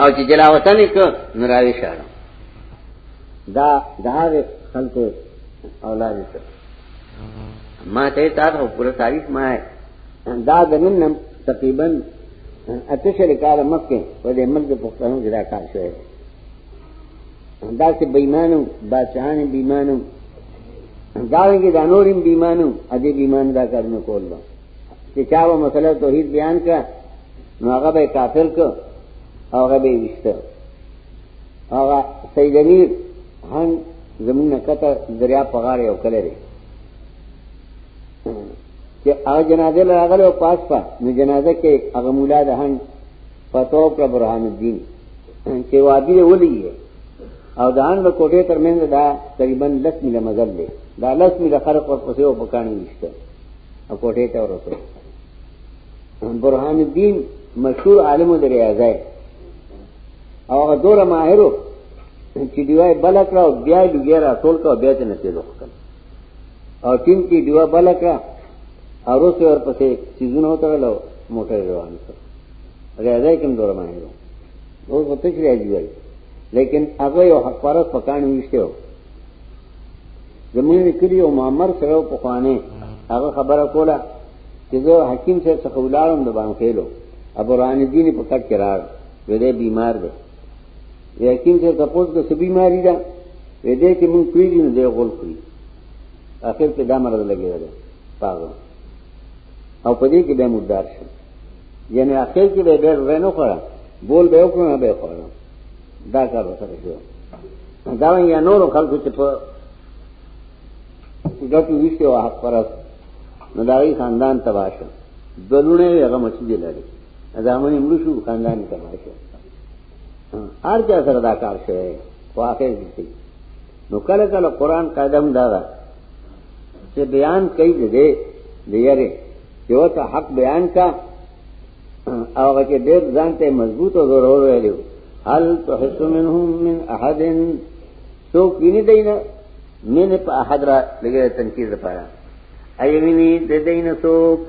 او چې جلاوطن یې کو نو راوي شاړم دا د هغه خلکو اولاد ته ما ته تاسو پوره تعریف ما دا د نن نم تقریبا اته شل کال مکه په دې ملک په پښتنو کې دا کار شوی دا چې بېمانو بادشاہان بېمانو داوږي د نورم بېمانو ا دې بېمان دا کارونه کول نو چې چا و مسله توحید بیان کړه نو هغه به کافر کو او هغه به وشته هغه سید امیر هن زمونه کته دریا په غاړه یو کله لري چې هغه جنازه لراغله او پاس پا نو جنازه کې هغه مولا د هن فتو پر برهان الدین چې وادي له ولي او د ان د کوټې ترمنځ دا تقریبا 10 میله مزل دی دا 10 میله خلک ورپسې او پکانی نشته او کوټې ته ورته برهان الدین مشهور عالم د ریاضه او هغه دوره ماهرو چې دیوای بل کړه او بیا لګیا را ټول کړه بیا ته نتیجه وکړه او ټیم کې دیوا بل کړه او روسه ورپسې سيزونه وترلو موټر روان کړ غیره کوم دور باندې نو په تشریح راځي وای لیکن هغه یو حق پرس پکان ویشته زمونږ کلی او معمر سره په خوانه هغه خبره کوله چې زه حکیم سره څخه ولارم د باندې خېلو ابو ران دین په کټ کې راغ وې بیمار دی حکیم سره تاسو د سبي ماری ده وې دې چې مونږ کړی نه دی غول کړی اخر کې دا مرز لګیږي پاغو او په دې کې به مردار شو یعنی اخر کې به ډېر ورنو کړه بول به وکړو نه به کړو دا کار وسره شو دا یا نور خلکو چې په ګټو وشته او حق پرس نو دا یې خاندان تباہ شو دلونه یې هغه مسجد لري ځامن امرو شو خاندان تباہ شو هر چا سره دا کار شوی خو اخر کې نو کله کله قران قدم دا چې بیان کوي دې دې یاره یو ته حق بیان کا او هغه ډېر ځان ته مضبوط او زور ویلو هل تحس منهم من احد سو کینی دینه من په احد را لګې تنکیر لپاره ایوینی د دینه سوک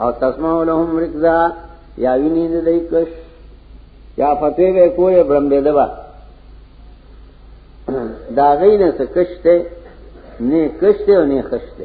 او تسمع لهم رکزا یا وینی د دې کش یا فتوی به کوی برم دې دبا دا غینه څه کشته نه کشته او نه خشته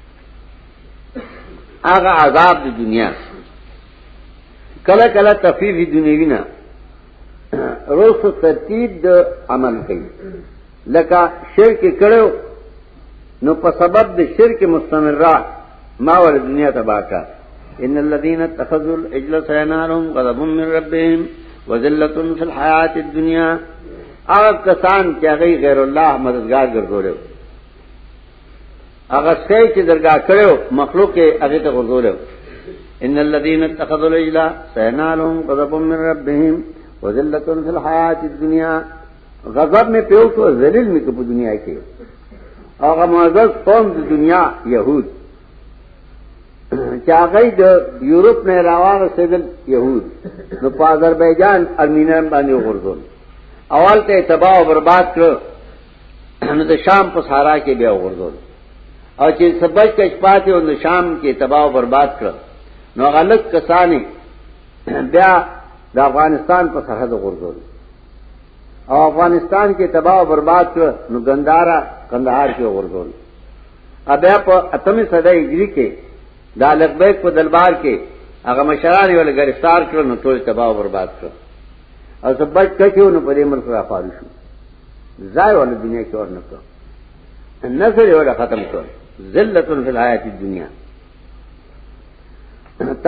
هغه عذاب د دنیا کله کله تفیف دنیوی نه روز خو ترتیب د عمل کوي لکه شرک کړو نو په سبب د شرک مستمره ما ور دنیا تباہ کا ان الذين اتخذوا الاجل سينارهم غضب من ربهم وذلة في الحياة الدنيا هغه کسان چې غیر الله مددگار ګرځول هغه سې چې درګه کړو مخلوق یې هغه ته ورغولو ان الذين اتخذوا العجل سينالهم غضب من ربهم وذلة في الحياة الدنيا غضب میں پیو تو ذلیل میں کپ دنیا کے اور معزز قوم دی دنیا یہود چا گئی جو یورپ میں روان سیدل یہود نو پا آذربائیجان ارمینہ باندې غردون اول ته تباہ و برباد کړ نو د شام په سارا کې بیا وردول او چې سبج کښ پاتې او د شام کې تباہ او برباد کړ نو غلط کسانې بیا د افغانستان په سرحد وردول او افغانستان کې تباہ او برباد کړ نو ګندارا کندهار کې وردول بیا په اتمه صدای هجری کې د الکبیک په دلبار کې هغه مشران یې ول گرفتار کړ نو ټول تباہ او برباد کړ او سبج کښ نو په دې ملک را فارو شو ځای ول دنیا کې ورنه کړ نسل ول ختم کړ ذلت فی الحیات الدنیا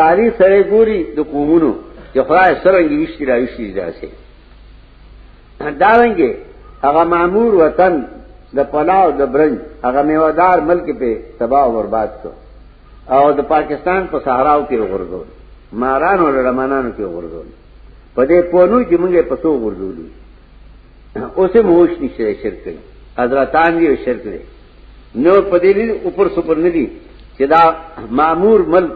تاریخ سره ګوري د قومونو چې خدای سره یې وشتي را وشتي داسې دا ونګي هغه مامور وطن د پلاو د برنج هغه میوادار ملک په تباہ او برباد شو او د پاکستان په صحراو کې وګرځول مارانو لړمانانو کې وګرځول په دې پونو چې موږ په تو وګرځولو اوسه موش نشته شرک کوي حضرتان دی شرک دی نو پدې لري اوپر سپر نه دي چې دا مامور مل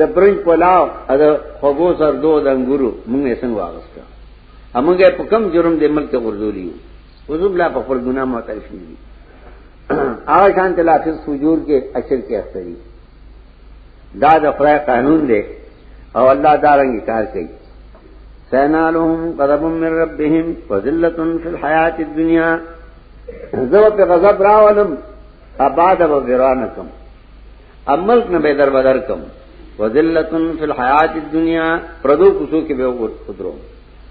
د برنج پلاو د خوګو سر دو د انګورو موږ یې څنګه واغسته همغه په کم جرم دې ملک غردولی وزوب لا په خپل ګناه معترف نه دي هغه شان ته لافظ فجور کې اشر کې اختری دا د خدای قانون دی او الله دارنګ کار کوي سینالهم غضب من ربهم وذلت فی الحیات الدنیا زو په غضب راولم اباد و ورانکم املک نه به در بدر کم وذلت فی الحیات الدنیا پردو کوسو کې به وګورو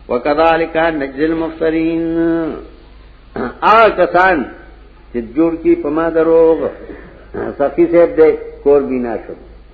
وکذالک نجزی المفترین آ کسان چې جوړ کی پما دروغ سخی صاحب دې کور بینا شو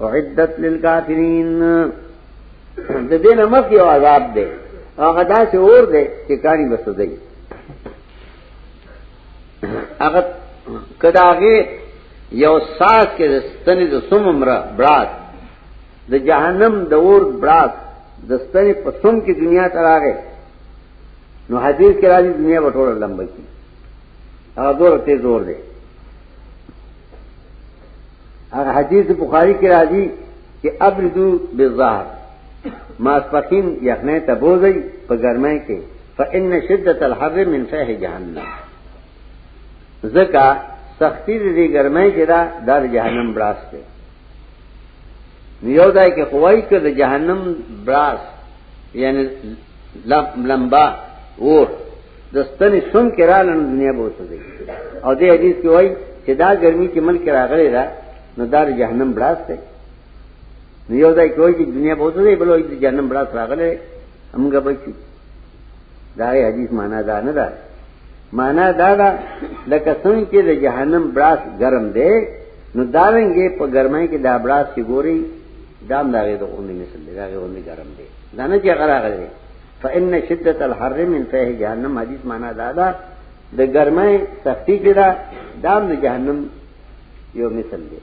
وعدت للکافرین د دې نه مخ یو عذاب دی هغه داسې اور دی چې کاری وسدای هغه کداغه یو ساس کې ستنې د سومره برات د جهنم د اور برات د ستنې په سوم کې دنیا ته راغې نو حدیث کې راځي دنیا وټوله لمبه کی هغه دور ته زور دی هغه حدیث بخاری کې راځي چې ابردو بالظهر ماسپخین یخنه ته بوزي په ګرمۍ کې فإن شدت الحر من فیح جهنم زکا سختی دې ګرمۍ کې دا در جهنم براس دی یو دای کې خوای کې د جهنم براس یعنی لمبا اور د ستنې سن کې را لن دنیا به وسوځي او دې حدیث کې وایي چې دا ګرمي چې ملک راغلی دا نو دا جهنم بلاس دی نو یو ځای کې وایي چې دنیا به وسوځي بل وایي چې جهنم بلاس راغلی موږ به شو دا حدیث معنا دا نه ده معنا دا ده لکه څنګه چې د جهنم بلاس ګرم دی نو دارنګې په ګرمۍ کې دا بلاس چې ګوري دام داغه د غوندې مثل دی داغه غوندې ګرم دی دا نه چې غراغلی فإن شدت الحر من فيه جهنم حدیث معنا دا ده د ګرمۍ سختی کې دا دام د جهنم یو مثال دی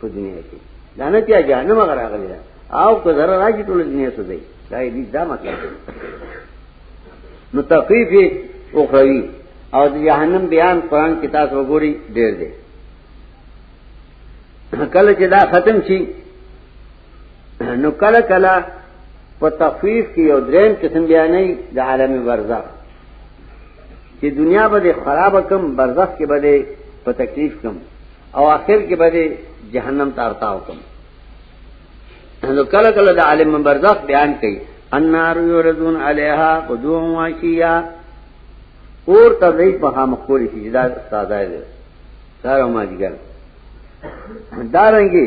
په دنیا کې دا نه چې جهنم غراغلی ده او که زره راځي ټول دنیا سوځي دا یې دا مطلب دی نو تخفیف اخروی او د جهنم بیان قران کې تاسو وګوري ډېر دی کله چې دا ختم شي نو کله کله په تخفیف کې یو دریم قسم بیانې د عالم برزخ چې دنیا به خراب کم برزخ کې به په تکلیف کم او آخر کې به جهنم ته ارتاو کم نو کله کله د عالم برزخ بیان کوي النار یردون علیها قدوم واشیا اور تدریج په هم خوري چې دا ساده دی سره ما دي ګر دارنګي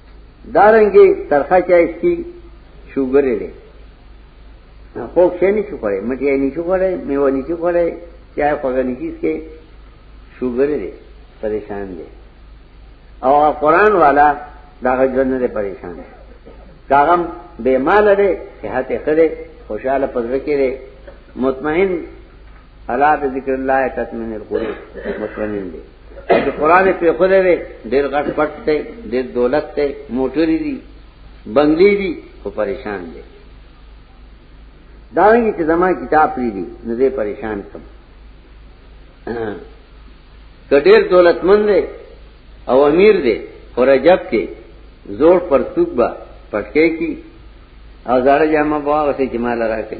دارنګي ترخه چای سکي شوګر لري خو څه نه شو کولای مټي نه شو کولای میوه نه شو کولای چای خوګه نه کیږي شوګر لري پریشان دي او قرآن والا دا ژوند نه پریشان دي کاغم بے مال دے صحت خدے خوشحال پذر کے دے مطمئن الا بذکر الله تطمئن القلوب مطمئن دي چې قران په خوده وي ډېر غټ پټ دی ډېر دولت دی موټری دي بنگلي دي خو پریشان دي داوی چې زما کتاب پری دي نو دې پریشان کم کډیر دولتمند دی او امیر دی او رجب کې زور پر توک با پټکې کی او زړه جامه بوا وسې جمال راکې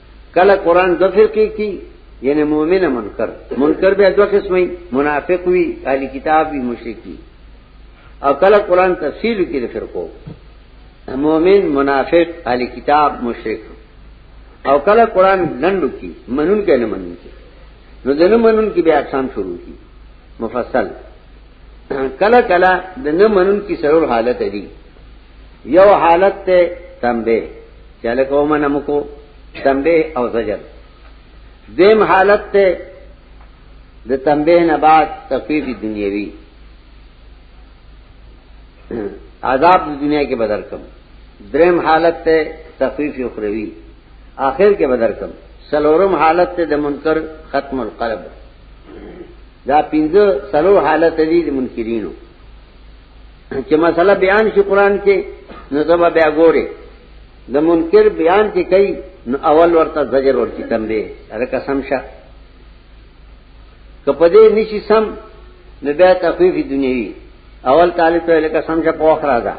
کله قران د فرقې کی یعنی مؤمن منکر منکر به دوه قسمه منافق وی اهل کتاب وی مشرک وی او کله قران تفصیل کې د فرقو مؤمن منافق اهل کتاب مشرک او کله قران لندو کی منون کې نه منون کی نو دنه منون کی بیا اقسام شروع کی مفصل کله کله د نه منون کی سرور حالت دی یو حالت ته تنبیه چاله کومه نمکو تنبیه او زجر دیم حالت ته د تنبیه نه بعد تفیف دنیوی عذاب د دنیا کې بدر کم دریم حالت ته تفیف اخروی آخر کې بدر کم سلورم حالت ته د منکر ختم القلب دا پینځه سلو حالت دي د منکرینو چې مسله بیان شي قران کې نو زما بیا ګوره د منکر بیان کې کوي نو اول ورته زجر ورکی کم دی هغه قسم شه کپدې نشي سم نو بیا تخفیف دنیوي اول طالب ته لکه سم شه پوخ راځه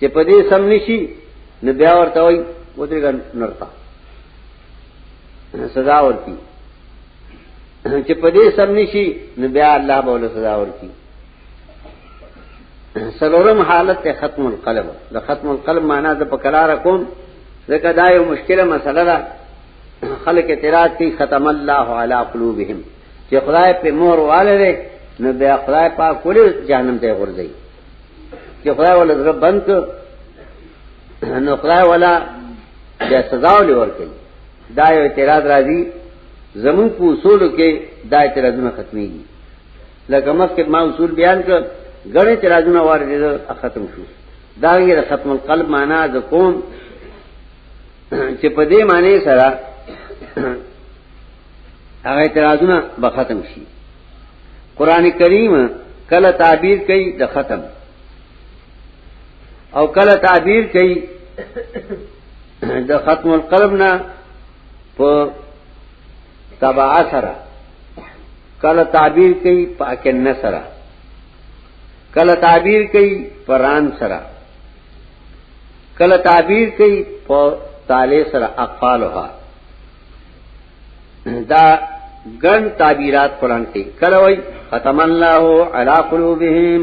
چې پدې سم نشي نو بیا ورته وای ودرګ نرتا سزا ورکی چې په دې سم نشي نو بیا الله به له سزا ورکړي سلورم حالت ته ختم القلب د ختم القلب معنا د پکرار کوم ځکه دا یو مشکله مسله ده خلک اعتراض کوي ختم الله علی قلوبهم چې خدای په مور والره نو بیا خدای پاک کول جهنم ته ورځي چې خدای ول زړه بند نو خدای ولا بیا سزا ولور کوي دا یو اعتراض راځي زمون په اصول کې دا اعتراضونه ختميږي لکه مخکې ما اصول بیان کړ غړې اعتراضونه وارد دي ختم شو دا یې ختم القلب معنا د کوم چې په دې معنی سره هغه اعتراضونه به ختم شي قران کریم کله تعبیر کوي د ختم او کله تعبیر کوي د ختم القلب نه په تبع سره کله تعبیر کوي پاکن سره کله تعبیر کوي پران سره کله تعبیر کوي په تعالی سره اقفالها دا ګن تعبیرات قران کې کله وای ختم الله علی قلوبهم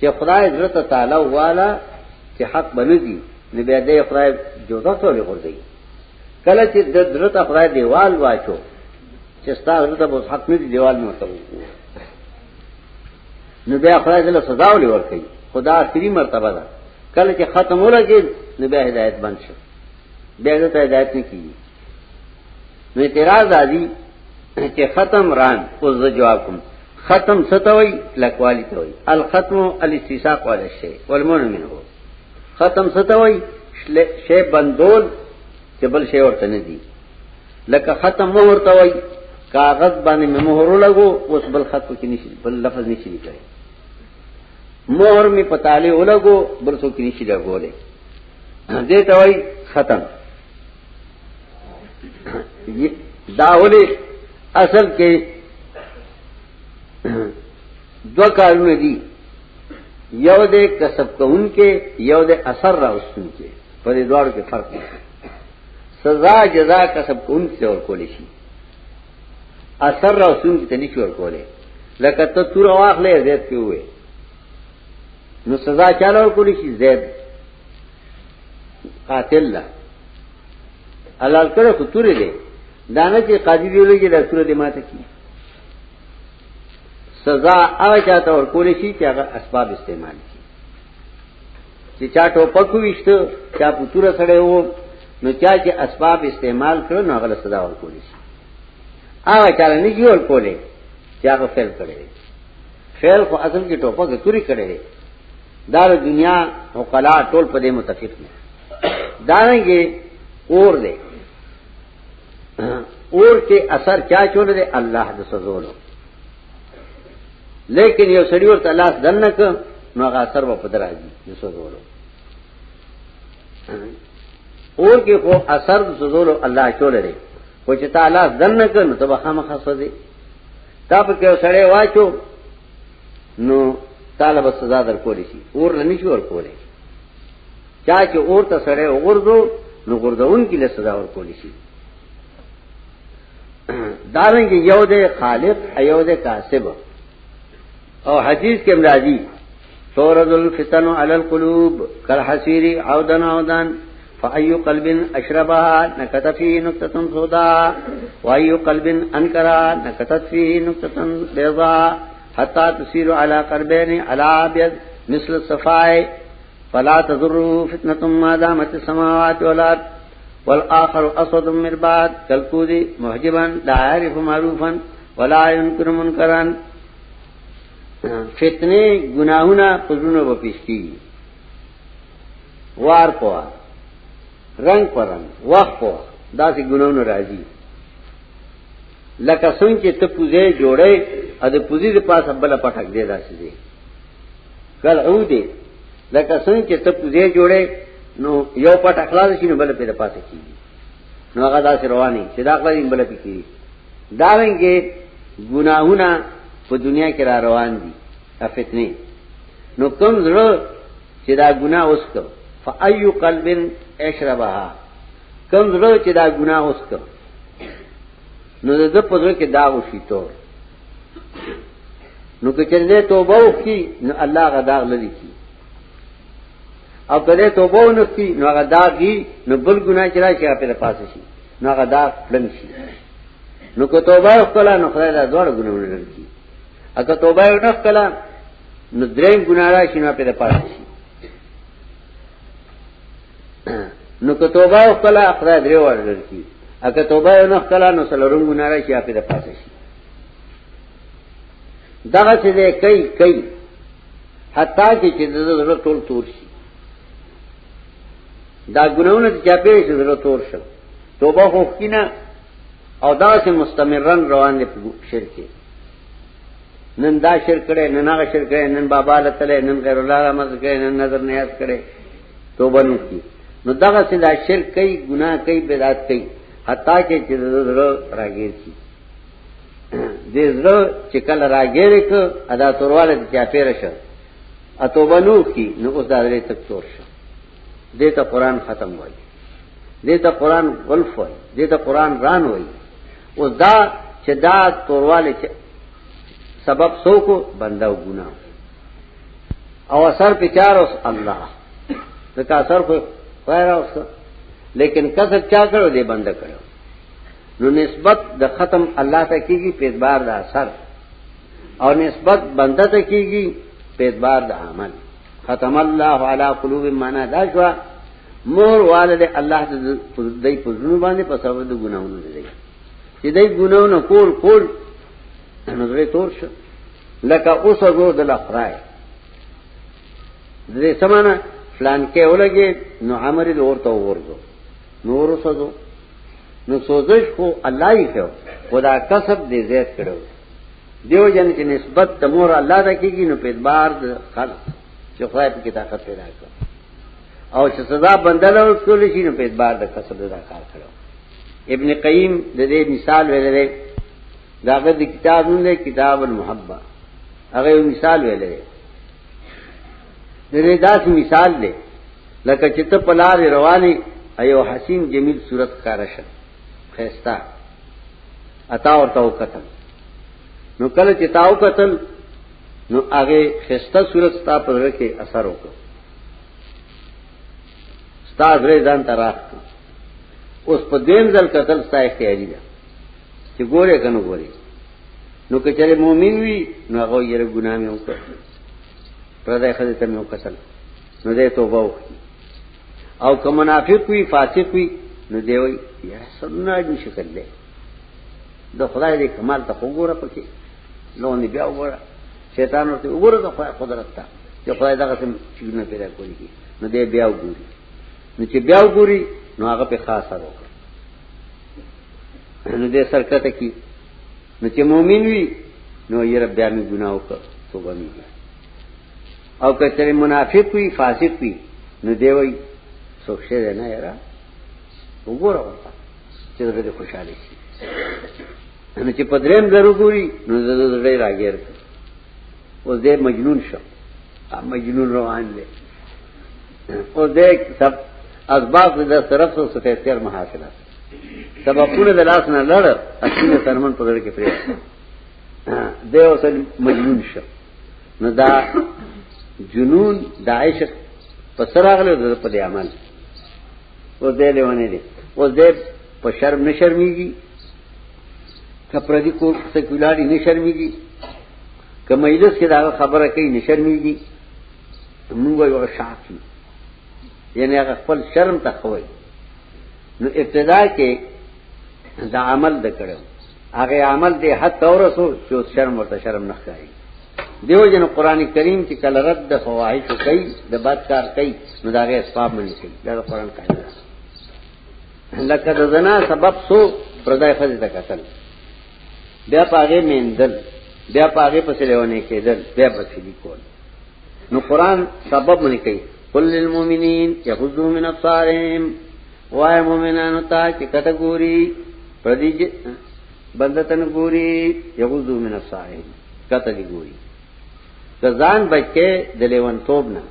چې خدای زړه ته تعالی والا چې حق بنځي نو بیا دې خدای جوړه ټول غردي کله چې د زړه ته خدای دیوال واچو چې ستاسو زړه ته بس حق نه دی دیوال نه وته نو بیا خدای دې سزا ولې ورکړي خدا اخري مرتبه ده کله چې ختم ولګي نو بیا هدایت بند شي بیا ته هدایت نه کیږي نو اعتراض راځي چې ختم ران اوس زه جواب کوم ختم ستوي لکوالی ته وي الختم الاستساق ولا شی والمن منه ختم ستوي شی بندول چې بل شی ورته نه دي لکه ختم مو ورته وي کاغذ باندې مهر لګو اوس بل خط کې نشي بل لفظ نشي لیکای مهر می پتاله ولګو بل څوک نشي لګولې دې ته وای ختم داولی اصل کې دو کارونه دي یو دې کسب کوون کې یو دې اثر راوستون کې په دې دوړ کې فرق دی سزا جزا کسب کوون کې اور کول شي اثر راوستون کې تني چور کوله لکه ته تور واخلې زیات کې وې نو سزا چالو کول شي زیات قاتل لا حلال کړه خو تورې دی دانه چې قاضي دی لګي دا تورې دی ماته کی سزا هغه چاته ورکول شي چې هغه اسباب استعمال کړي چې چا ټوپک وشته چا پتوره سره وو نو چا چې اسباب استعمال کړو نو هغه سزا ورکول شي هغه چا نه جوړ ورکولې چې هغه فعل کړي فعل خو اصل کې ټوپک توري کړي دا د دنیا عقلا ټول په دې متفق دي دا رنګه اور دی اور کې اثر چا چول دی الله د سزولو لیکن یو سړی ورته لاس دنک نو هغه اثر په پدرا دي د سزولو اور کې خو اثر د سزولو الله چول دی خو چې تعالی دنک نو تبه خامخ سوځي تا په کې سړی واچو نو طالب سزا در کولی شي اور لنی شو ور کولی چا چې اور ته سره وګرځو نو ګرځون کې له سزا ور کولی شي دارنګ یو دې خالق ایو دې کاسب او حدیث کې مرادي تورذل فتن علی القلوب کل حسیری عودن عودن فأي قلب أشربها نكت فيه نكتة سوداء وأي قلب أنكرها نكتت فيه نكتة بيضاء حتا تسیر علی قربین علی ابید مثل صفائے فلا تضره فتنه ما دامت السماوات والارض والاخر اسود مرباد كالكود محجبا لا عارف معروفا ولا ينكر منكرا فتنے گناہنا پزونو بپیش کی وار په وار رنگ پر رنگ وخت په وخت دا سي ګناونه راځي لکه څنګه چې ته پوزې جوړې ا د پوزې د پاسه بل پټک دی داسې دی کل او دی لکه څنګه چې ته پوزې جوړې نو یو پټ اخلاص شي نو بل په د پاسه کیږي نو هغه داسې رواني چې دا خپل بل پکې دا ونګي ګناهونه په دنیا کې را روان دي فتنه نو کوم زړه چې دا ګناه اوس کو فایو قلب اشربها کوم زړه چې دا ګناه اوس کو نو د په زړه کې دا وشي تو نو که چرته توبه وکړي نو الله غدا لري کی او کله توبه ونکړي نو غدا کی نو بل ګناه چې راشي په پاسه شي نو غدا پلن شي نو که توبه وکړه نو خدای دا دوړ ګناونه لري اګه توبه وکړه نو دریم ګناه راشي نو په پاتې شي نو که توبه وکړه خدای درې ورغل کی اګه توبه نه وکړه نو سلورم ګناه راشي په پاتې شي دغه څه دې کوي کوي حتی چې چې د ضرورت ټول تور شي دا ګناونه چې چاپې شي ضرورت تور شي توبه خو کینا او دا سه مستمرن روان دي په شرک نن دا شرک کړي نن هغه شرک کړي نن بابا لته نن غیر الله رحمت کړي نن نظر نیاز کړي توبه نو کی نو دغه سدا شرک کوي ګناه کوي بدعت کوي حتا کې چې زړه راګیر شي دې زړه چې کله راګیر ک ادا تورواله چې چاپیر شه اتوبه نو کی نو اوس دا لري تک تور شه دې ته قران ختم وایي دې ته قران ولف وایي دې ته قران ران وایي او دا چې دا تورواله چې سبب سوکو بنده او ګنا او اثر پچار اوس الله ځکه اثر خو غیر اوس لیکن کثر چا کړو دې بنده کړو نو نسبت د ختم الله ته کیږي په اعتبار د اثر او نسبت بنده ته کیږي په اعتبار د عمل ختم الله علی قلوب معنا دا شو مور والد الله دې په ځنو باندې په سبب د ګناونو دي چې دې ګناونو کول کول نظر تور شو لکه اوس ورو د لخرای دې سمانه فلان کې ولګي نو امر دې ورته ورغو نور سوزو نو سوزش کو الله یې کړو خدا کسب دې زیات کړو دیو جن کی نسبت د مور الله ته کیږي نو په اعتبار د خلق چې خدای په طاقت پیدا کړ او چې سزا بندل او ټول شي نو په اعتبار د کسب دا کار کړو ابن قیم د دې مثال ویلې داغه د کتاب نوم دی کتاب المحبه هغه مثال ویلې د دې داس مثال دی لکه چې ته پلار رواني ایو حسین جمیل صورت کارشه خيستا اتا ورته وکتل نو کله چې تاو قتل نو هغه خسته صورت ستا پر کې اثر وکړ ستا درې ځان ته راخ اوس په دیم ځل قتل ستا اختیاري ده چې ګوره کنه ګوره نو که چېرې مؤمن وي نو هغه یې ګناه مې وکړ پردای خدای ته مې وکړل نو دې توبه وکړي او که منافق وي فاسق وي نو دی وي یا سمنا دې شکل دی د خدای دې کمال ته وګوره پکې نو نه بیا وګوره شیطان ورته وګوره د خدای قدرت ته چې خدای دغه سم چیزونه پیدا کوي نو دې بیا وګوري نو چې بیا وګوري نو هغه په خاص سره وکړي نو دې سرکته کی نو چې مؤمن وي نو یې رب بیا می ګناه وکړ توبه می او کچره منافق وي فاسق وي نو دی وای سوښه نه یاره وګوره ورته چې زړه دې خوشاله شي نو چې پدریم زرو ګوري نو زړه راګیر او دې مجنون شو مجنون روان دی او دې سب اسباب د طرف سره سفیتر محاصله سببونه د لاس نه لړ اصلي سرمن پدړ کې پریږه دیو سن مجنون شو نو دا جنون دا عشق په سر اغله د په دې عمل او دې لیونه دي او دې په شرم نه شرمېږي کپردي کو سکولاري نه شرمېږي کمېلس کې دا خبره کوي نه شرمېږي موږ یو شاکی یعنی هغه خپل شرم ته خوي نو ابتدا کې دا عمل د کړو هغه عمل دې حد تور سو چې شرم ورته شرم نه ښکاري دیو جن قران کریم چې کله رد د فواحش کوي د بد کار کوي نو دا غي اسباب مني کوي دا قران قاعده لکه د زنا سبب سو پردای فزې ته قتل بیا پاګه میندل بیا پاګه پسې لیونه کېدل بیا پسې لیکول نو قران سبب مني کوي قل للمؤمنین یغضوا من ابصارهم وای مومنانو ته چې کته ګوري پردي بندتن ګوري یغوذو من الصائم کته دی ګوري که ځان بچي د لیوان توب نه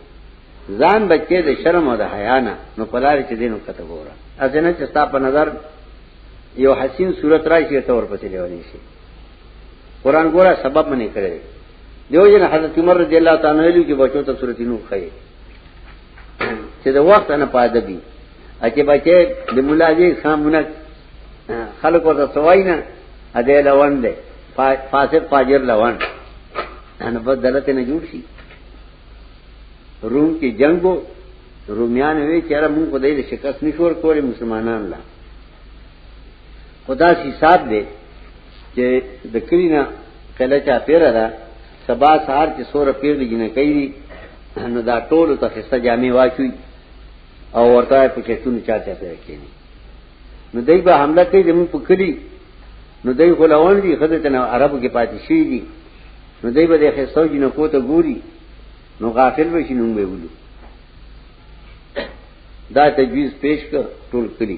ځان بچي د شرم او د حیا نه نو پلار چې دینو کته ګوره ازنه چې ستا په نظر یو حسین صورت راشي ته ورپسې لیوانی شي قران ګوره سبب منی کړی دیو جن حضرت عمر رضی الله تعالی عنہ کې بچو ته صورت نور خې چې د وخت نه پاده دي اچې بچې د مولا جی خامونه خلق ورته سوای نه ا دې لوان دې فاسد فاجر لوان ان په دلته نه جوړ شي روم کې جنگو رومیان وی چې را مونږ خدای دې شکست نشور کولې مسلمانان لا خدا سی صاحب دې چې د کلینا کله چا پیرا سبا سهار چې سور پیغلی جنکې دي نو دا ټول ته خسته جامې واچوي او ورته په چتون چا چا پیدا کېږي نو دای په حمله کوي زمون په کلی نو دای غلاون دي خدای ته عربو کې پاتې شي دي نو دای به د خسته جنکو ته ګوري نو غافل وشي نو به ولو دا تجویز پیش کړ ټول کلی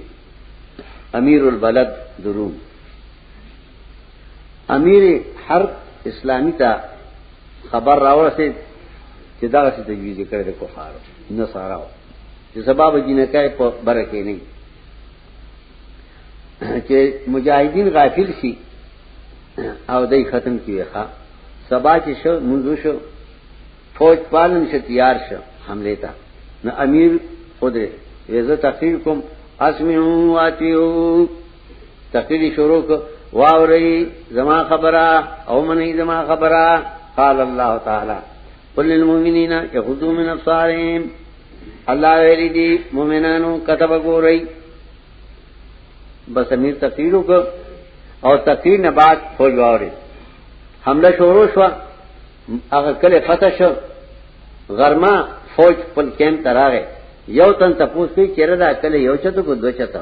امیر البلد دروم امیر حرب اسلامی ته خبر راورسې چې دا څه تجویز کړی د کفارو نه ساراو چې سبب جنکای په برکه نه چې مجاهدین غافل شي او دای ختم کیږي ښا سبا چې شو منځ شو فوج پالن شه تیار شه حمله تا نو امیر خود وزه تقریر کوم اسمعوا واتیو تقریر شروع کو واوري زما خبره او منی زما خبره قال الله تعالی قل للمؤمنین یغضوا من ابصارهم الله ویری دی مؤمنانو کتب ګورئ بس امیر تقریر کو او تقریر نه بعد فوج واوري حمله شروع شو هغه کله فتح شو غرما فوج خپل کیم تراغه یو تن تپوس کوي چیرې دا کله یو چته کو دوه چته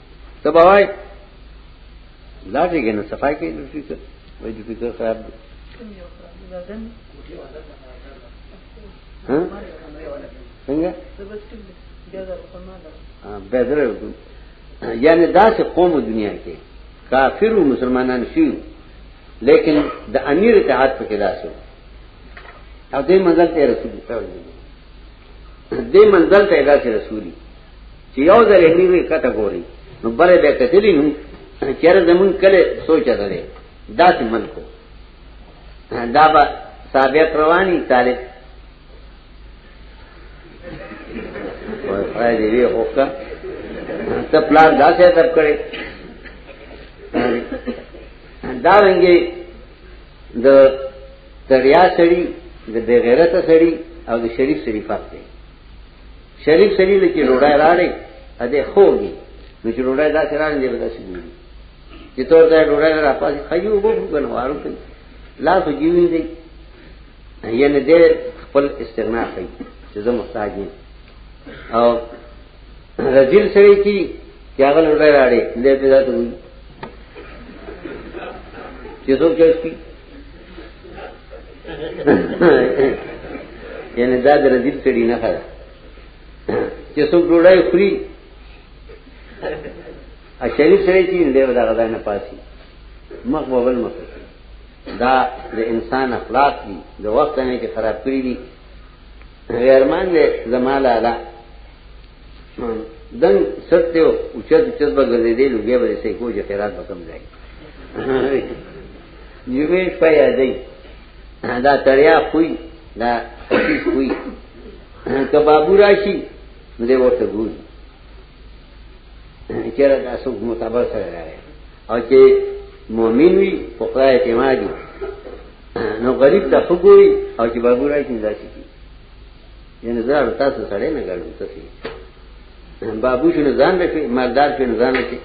ته بوای لا دې کنه صفای کې د فکر وای د فکر خراب دی ها څنګه بدر یعنی دا چې قوم دنیا کې کافر او مسلمانان شي لیکن د امیر اتحاد په کې داسو او دې منځ ته رسول الله دې منزل ته داسې رسولي چې یو ځل یې نیوي کته ګوري نو بلې به کتلی نو چیرې زمون کله سوچ درې داسې ملکو دا به ثابت رواني طالب وای پای دې وکړه ته پلان داسې تر کړې دا رنګي د تریا سړی د بغیرت سړی او د شریف سړی فرق دی شریف سړی لکه روډای راړي ا دې خوږي نو چې روډای دا سره نه دی بدا شي چې تور ته روډای را پاسي خيو وو بنوارو ته لا سو جیوی دی یعنی دې خپل استغنا کوي چې زه محتاج یم او رجل سره کی کیاغل وړه راړي دې په ذات وي چې څوک چوس کی یعنی دا د رجل سړي نه خره چې څوک ډوړای خوري ا شریف سره کی دې ودا غدا نه پاسي مخ وبل مخ دا د انسان اخلاق دي د وخت نه کې خراب کړی دي یارمان دې زما لالا دن ست ته اوچت اوچت به ګرځې دې لوګي به سې کو چې خیرات به کم ځای نیوې په یادې دا تریا خوې دا خوې کبابو راشي دې ورته ګوري چیرې تاسو متابر سره راغی او چې مؤمن وي په خدای اعتماد وي نو غریب ته خګوري او چې بابو راځي نه داسي کی یعنی زړه تاسو سره نه ګړم تاسو بابو شنو ځان رکھے مالدار شنو ځان رکھے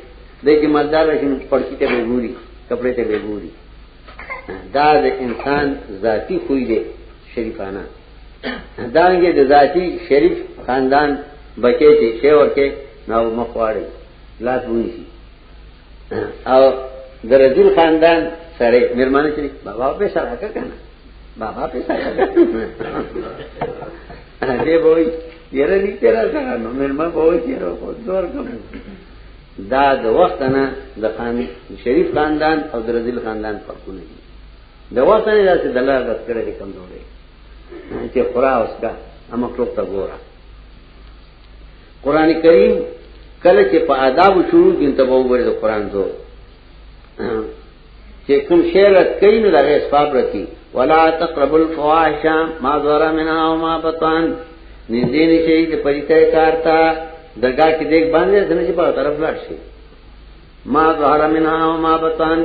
دای چې مالدار شنو پړکی ته وګوري کپڑے ته وګوري دا د انسان ذاتی خوې دی شریفانه دا یې د ذاتی شریف خاندان بچی چې شی ورکه نو مخواړي لاس ونی شي او د رجل خاندان سره مېرمن چې بابا په سره کنه بابا په سره دې وای یره دې تر سره نو مېرمن وای چې ورو کو دور کوم دا د وخت نه د خان شریف خاندان او د رزیل خاندان فرقونه دي د وخت نه داسې دلار د کړه کم جوړي چې خورا اوسګه امکلوب ته ګوره قران کریم کله چې په آداب شروع کین ته وو ورته قران زو چې کوم شعر کین نو دغه اسباب رتی ولا تقربوا الفواحش ما ظهر منها وما بطن نږدې نشي د پریته کارتا دغه کې دیک باندې څنګه چې په طرف لاړ شي ما ظهر منها وما بطن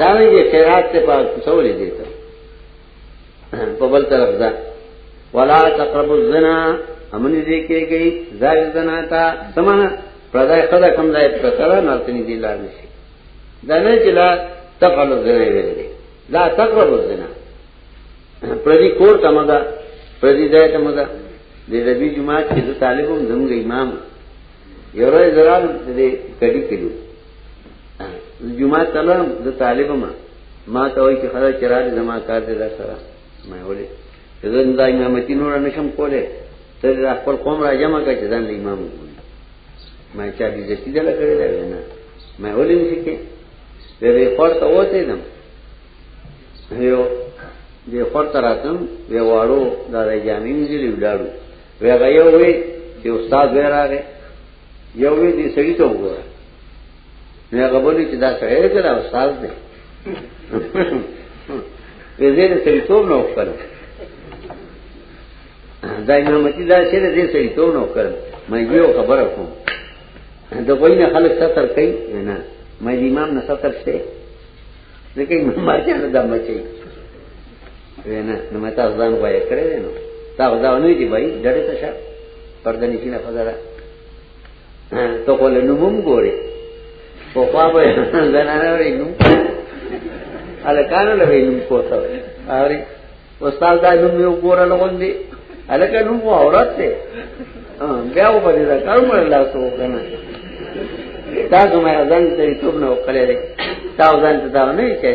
دا یې خیرات ته پاتې څولې دي ته په بل طرف ده ولا تقربوا الزنا امن دې کې کې ځای زنا تا سمانه پردای خدا کم ځای په سره نرتنی دی لار نشي دا نه چې لا تفعلوا الزنا ویل دي لا تقربوا الزنا پردي کور تمه ده پردي ځای تمه ده د ربي جمعه کې د طالبوم زموږ امام یو ورځ زرال دې کډی کړو جمعه تلم د طالب ما ما ته وای چې خدای چرال زما کار دې در سره مې ولې زه دا امامتی نور نشم کوله ته د خپل قوم را جمع کړه چې ځان له امام وګوري ما چا دې ځتی دل کړی دا نه ما ولې نشي کې وې خور ته وته دم یو دې خور ته راتم وې واړو دا جامې مې دې وډاړو ویغه یو وی چې استاد وی راغې یو وی دې سړی ته وګوره نو هغه بولی چې دا سړی دی دا استاد دی وی زه دې سړی ته نو وکړم دا امامتی دا چې دې سړی ته نو وکړم مې یو خبره کوم د غوینه خلک ستر کوي نه مې امام نه ستر شته ځکه امام ما چې نه دمه کوي نه نو مې تاسو ځان غوایې کړی دی نو تا خو دا ونوي دي بای ډډې ته شه پرده نشي نه خزره ته خو له نوم ګورې په خوا به زنانه ورې نوم الکانو له نوم کوته اوري استاد دا نوم یو ګوره لغون دی الکه نوم و عورت دی بیا و په دې دا کار مړ لا سو کنه تاسو مې ځان ته ټوب نه وکړلې تاسو ځان ته دا نه چي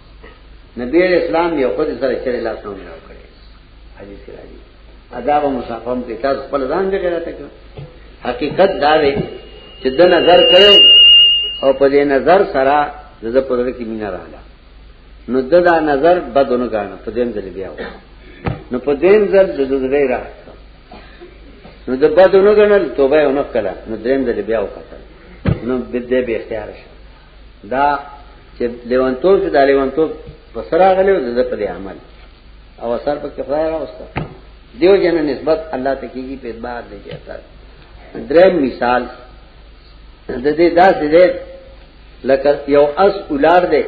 نبی اسلام یو خود سره چرې لاس نه ملاو کړي حدیث راځي عذاب مصافم کې تاسو خپل ځان دې غیرت کړو حقیقت دا دی چې د نظر کړو او په دې نظر سره د زړه په لور کې مینا رااله نو د دا نظر بدونه غاڼه په دې ځل بیا و نو په دې ځل د زړه را نو د بدونه غاڼه توبه ونه کړه نو دې ځل بیا وکړه نو بده به اختیار شو دا چې لیوانتوب چې دا لیوانتوب په سره غلې او د په عمل او اثر په کفایه راوسته دیو جن نسبت الله ته کیږي په اعتبار دی چې اثر درې مثال د دې داسې دی لکه یو اس اولار دی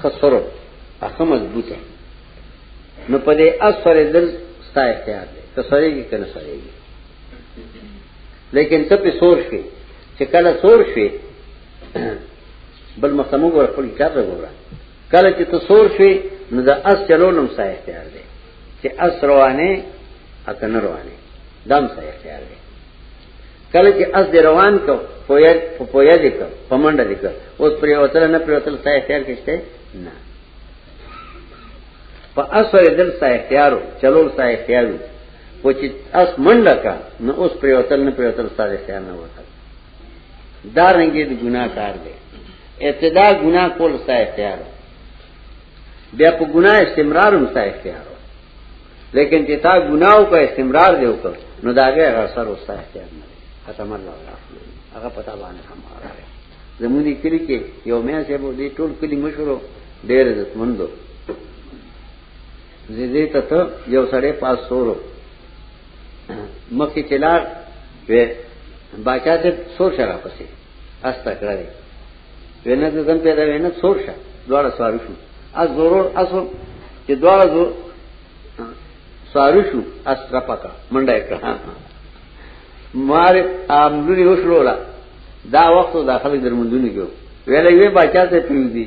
خسرو هغه مضبوطه نو په دې اس پر دل ستا اختیار دی ته سره یې کنه سره یې لیکن ته په سور شي چې کله سور شي بل مختمو ګور خپل کتاب ته ګوره کله چې ته سور شوي نو دا اس چلولم سا اختیار دی چې اس روانه اته نه روانه دم سا اختیار دی کله چې اس دی روان کو پویا پویا دې کو پمنډه دې کو اوس پر یو تل نه پر یو تل سا اختیار کېشته نه په اثر دل سا اختیارو چلول سا اختیارو و چې اس منډه کا نو اوس پر یو تل نه پر یو تل سا اختیار نه وته دارنګې د ګناه کار دی ابتدا ګناه کول ستا اختیار بیا په ګناه استمرار هم ستا اختیار لیکن چې تا ګناه او په استمرار دی وکړ نو دا غیر اثر او ستا اختیار نه ختم الله هغه پتا باندې هم راغی زمونی کلی کې یو مې سه بو دې ټول کلی مشورو ډېر عزت مندو زیدې ته یو سړی پاس سورو مخکې چلار وی باچا ته سور شرا پسې اس تکړه دی وینه ته زم پیدا وینه سور شا دواړه سوار شو از ضرور اصل چې دواړه زور سوار شو اس رپکا منډه کړه مار امرونی وشلولا دا وخت دا خلک درمندونی کو ویلې وی باچا ته پیو دی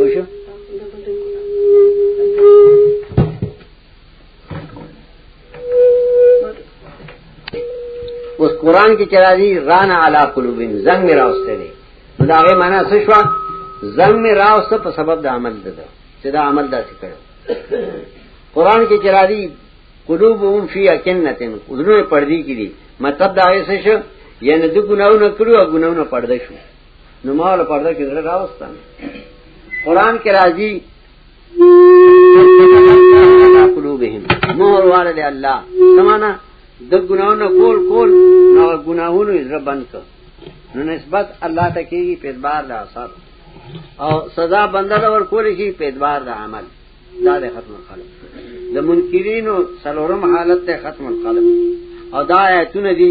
وشو اوس قران کې چلا دي ران علی قلوبین زنګ میرا اوسته دي دا غي معنا څه شو زنګ میرا اوسته په سبب د عمل ده چې دا عمل داسې کړو قران کې چلا دي قلوبهم فی اکنتن ودرو پردی کې دي مطلب دا یې څه شو یعنی د ګناونه کړو او ګناونه پرده شو نو ما له پرده کې زړه راوستم قران کې راځي قلوبهم مهر واله دی الله سمانا د ګناونو کول کول نو ګناونو یې ربن کړ نو نسبت الله ته کېږي په اعتبار د اثر او سزا بنده ور کول شي په اعتبار د عمل دا د ختم القلم د منکرینو سلورم حالت ته ختم القلم او دا آیتونه دي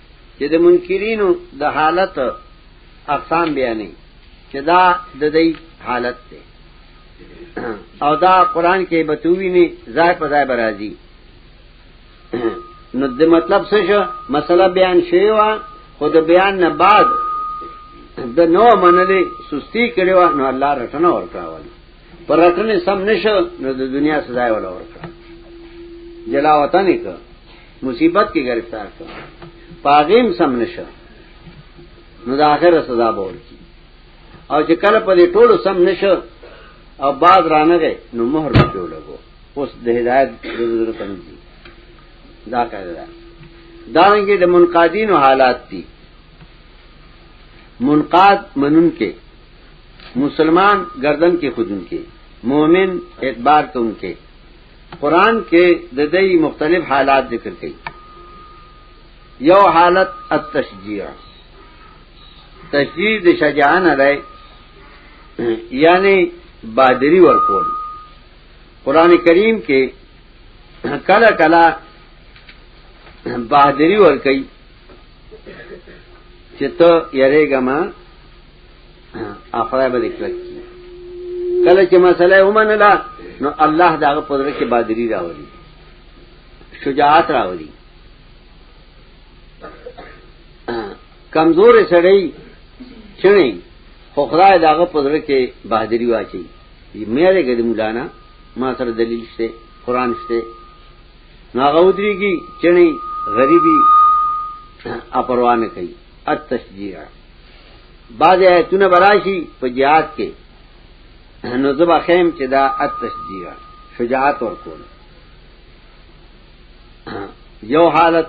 چې د منکرینو د حالت اقسام بیانې چې دا د دې حالت دی او دا قران کې بتوی نه ځای په ځای برازي نو د مطلب څه شو مسله بیان شوی و خو د بیان نه بعد د نو منلې سستی کړي و نو الله رټنه ورکاول پر رټنه سم نشو نو د دنیا سزا ولا ورکړه جلا وطن کې مصیبت کې گرفتار کړ پاغیم سم نشه نو د اخر سزا به ورکی او چې کله په دې ټولو سم نشه او باز رانغه نو مہر به لګو اوس د هدایت د ضرورت نه دي دا کړه دا رنګه د منقادین حالات دي منقاد منن کې مسلمان گردن کې خودن کې مومن اعتبار کوم کې قرآن کې د دې مختلف حالات ذکر کړي یو حالت التشجیع تشجیع د شجاعت نه دی یعنی بادری ورکول قرآن کریم کې کلا کلا بہادری ورکی چتو یریگا ماں اخره به کلک کله چې مسله ومنله نو الله داغه پدره کې بادری راوړي شجاعت راوړي کمزور سړی چنی خو خدای داغه پدره کې بادری واچي مېره ګد مولانا ما سره دلیل شته قران شته ناغه ودریږي چنی غریبي اپروانه کوي التشجيع بعض آیتونه براشي په جهاد کې نو زبا خیم چې دا ات تشجیع شجاعت ورکول یو حالت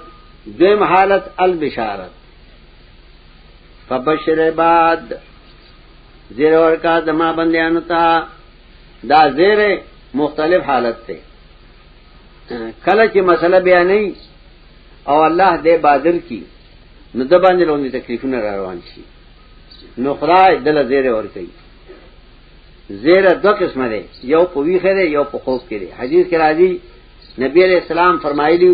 دویم حالت البشارت فبشر عباد زیر ورکا دما بندیانو تا دا زیر مختلف حالت تے کله چې مسله بیانې او الله دې بادر کی نو د باندې لوندې تکلیفونه را روان شي نو خدای دل زیره ور کوي زیره دو قسمه ده یو په ویخه ده یو په خوب کې ده حدیث کې راځي نبی علیہ السلام فرمایلی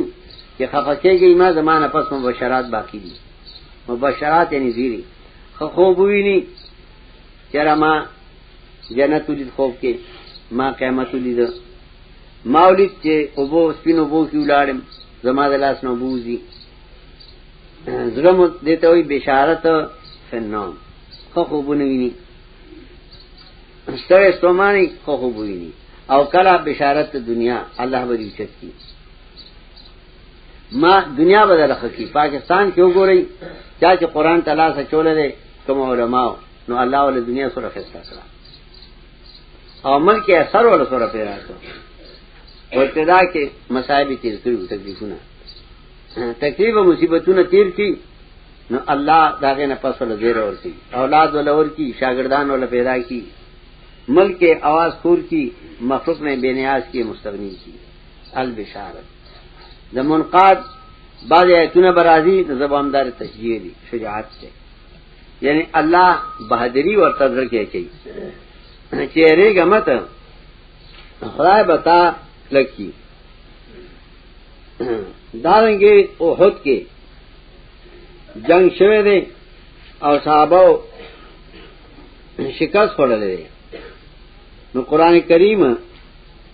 چې خفه کېږي ما زمانه پس مبشرات باقی دي مبشرات یعنی زیری خو خوب ویني چرما جنت ولید خوب کې ما قیامت ولید ماولید چې اوبو سپینو بو کې ولاړم زما د لاس نو بوزي زړه مو دته وي بشارت فنوم خو خوبونه ویني ستړی ستومانی خو خوب ویني او کله بشارت دنیا الله به دې چت کی ما دنیا بدل خکی پاکستان کې وګورئ چا چې قران تعالی سره چولې کوم علماء نو الله ول دنیا سره فیصله کړه او ملک یې سر ول سره پیرا کړ ورتدا کې مصائب تیر کړو تکلیفونه تکلیف او مصیبتونه تیر کی نو الله داغه نه پس ول زیر ورکی اولاد ول ورکی شاګردان ول پیدا کی ملک کې आवाज خور کی مخلوق میں بے نیاز کی مستغنی کی البشارت د منقاد بعض ایتونه برازي د زبامدار تشجیه دي شجاعت ته یعنی الله بهادری ورته ځکه کوي چې ریګه مت خدای بتا لکی دارنګي اوحد کې جنگ شوه دی او صحابه شکست خوړلې نو قران کریم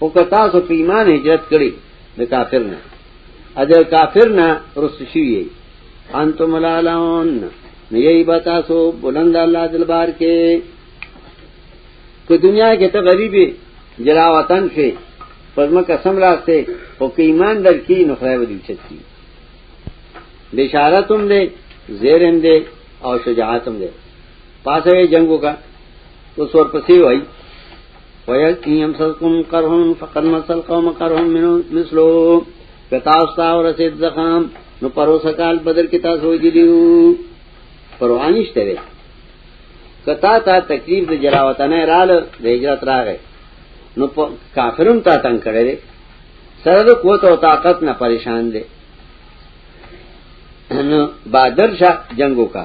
او که تاسو په ایمان هجرت کړی د کافر نه ا د کافر نه رست شوی انتم لالون نه یی به تاسو بلند الله دلبار کې که دنیا کې ته غریبي جلا وطن شي پزما قسم راسته او که ایمان در کی نو خدای ودی چتی بشارتم دے زیرم دے او شجاعتم دے پاسوے جنگو کا اس اور پسی ہوئی ویکی یمسسکم قرهم فقد مسل قوم قرهم منو مثلو کتاستا و رسید زخام نو پروسا کال بدر کتا سوئی جلیو پروانیشتے رے کتا تا تکلیف د جلاوطنه رال د هجرت راغې نو کافرون تا تنگ کړي دي سره د قوت او طاقت نه پریشان دي نو بادر شاه جنگو کا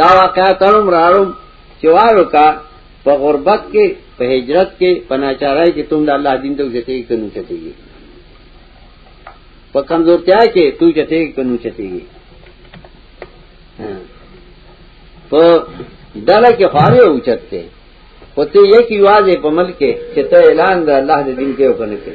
دا واقعا تړم راړم چې وارو کا په غربت کې په هجرت کې په ناچارای کې تم د الله دین ته ځتې کنو چتېږي په کمزورتیا کې تو چتې کنو چتېږي په دله کې خارې اوچتې پته یې کې واځي په ملک کې چې ته اعلان د الله د دین کې وکنه کې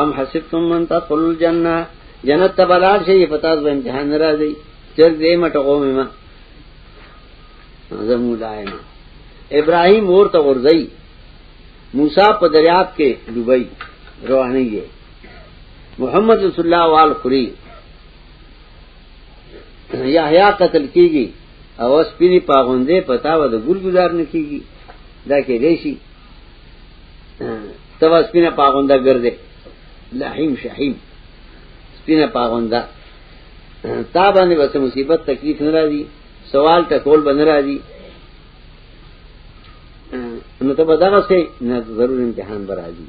ام حسبتم من تدخل الجنه جنت تبلار شي پتا زو امتحان راځي چر دې مټو مې زمو دایما ابراهيم ورته ورځي موسی په دریاب کې ډوبای رواني یې محمد رسول الله وال خوري یحیی قتل کیږي او سپینی پاغوندې پتا و د ګل گزار نه کیږي دا کې دیشي تبا سپینه پاغونده ګرځي لحیم شحیم سپینه پاغونده تا باندې وسه مصیبت تکلیف نه راځي سوال ټکول به نه راځي نو ته به دغه څه نه ضرور امتحان به راځي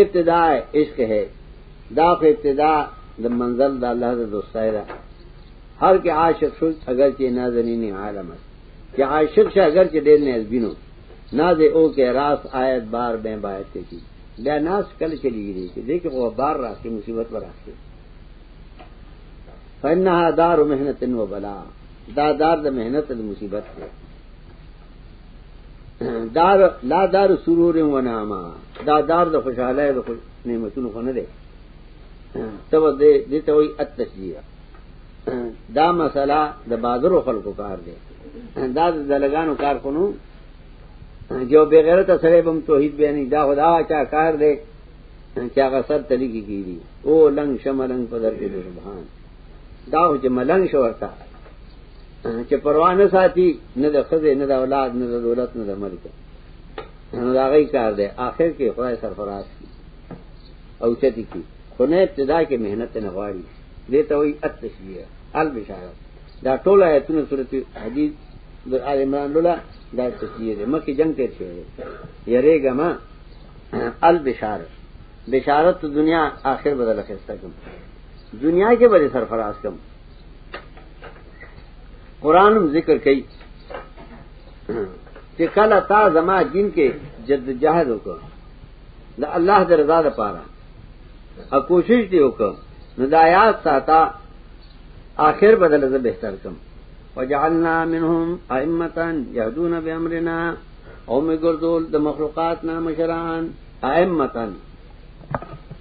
ابتدا عشق ہے دا خو ابتدا د منزل د الله د دوستای ده هر کې عاشق شو اگر چې نازنین عالم است چې عاشق شه اگر چې ډېر نه ازبینو ناز او کې راس آیت بار بے باید ته کی بیا ناس کله چلیږي چې دې کې خو بار راځي مصیبت وراسي فإنها دار مهنة وبلاء دا دار د مهنت د مصیبت ده دار لا دار سرور و نعما دا دار د خوشاله د خوش نعمتونو خو نه دی تب دې دې ته وي التشجيع دا مسله د بازارو خلکو کار دی دا د دلګانو کار خونو جو بغیرت سره بم توحید بیانې دا خدا چا کار دی چې هغه سر تلګي کیږي او لنګ شملنګ په در کې سبحان دا چې ملنګ شو ورته چې پروا نه ساتي نه د خزه نه د اولاد نه د دولت نه د ملک نو دا غي کار دی اخر کې خدای سرفراز کی او چتی کی خو نه ابتدا کې مهنت نه غواړي دې ته وایي التشبیه البشارت دا ټول آیتونه سورته حدید د آل عمران لولا دا تشبیه ده مکه جنگ ته شوی یریګه ما البشارت بشارت دنیا آخر بدل خسته کوم دنیا کې به سرفراز کم قران ذکر کوي چې کله تا زما دین کې جد جهاد وکړ د الله د رضا لپاره او کوشش دی وکړ نو د آیات ساته آخر بدل زه بهتر کم وجعلنا منهم ائمه يهدون بامرنا او موږ ګرځول د مخلوقات نه مشران ائمه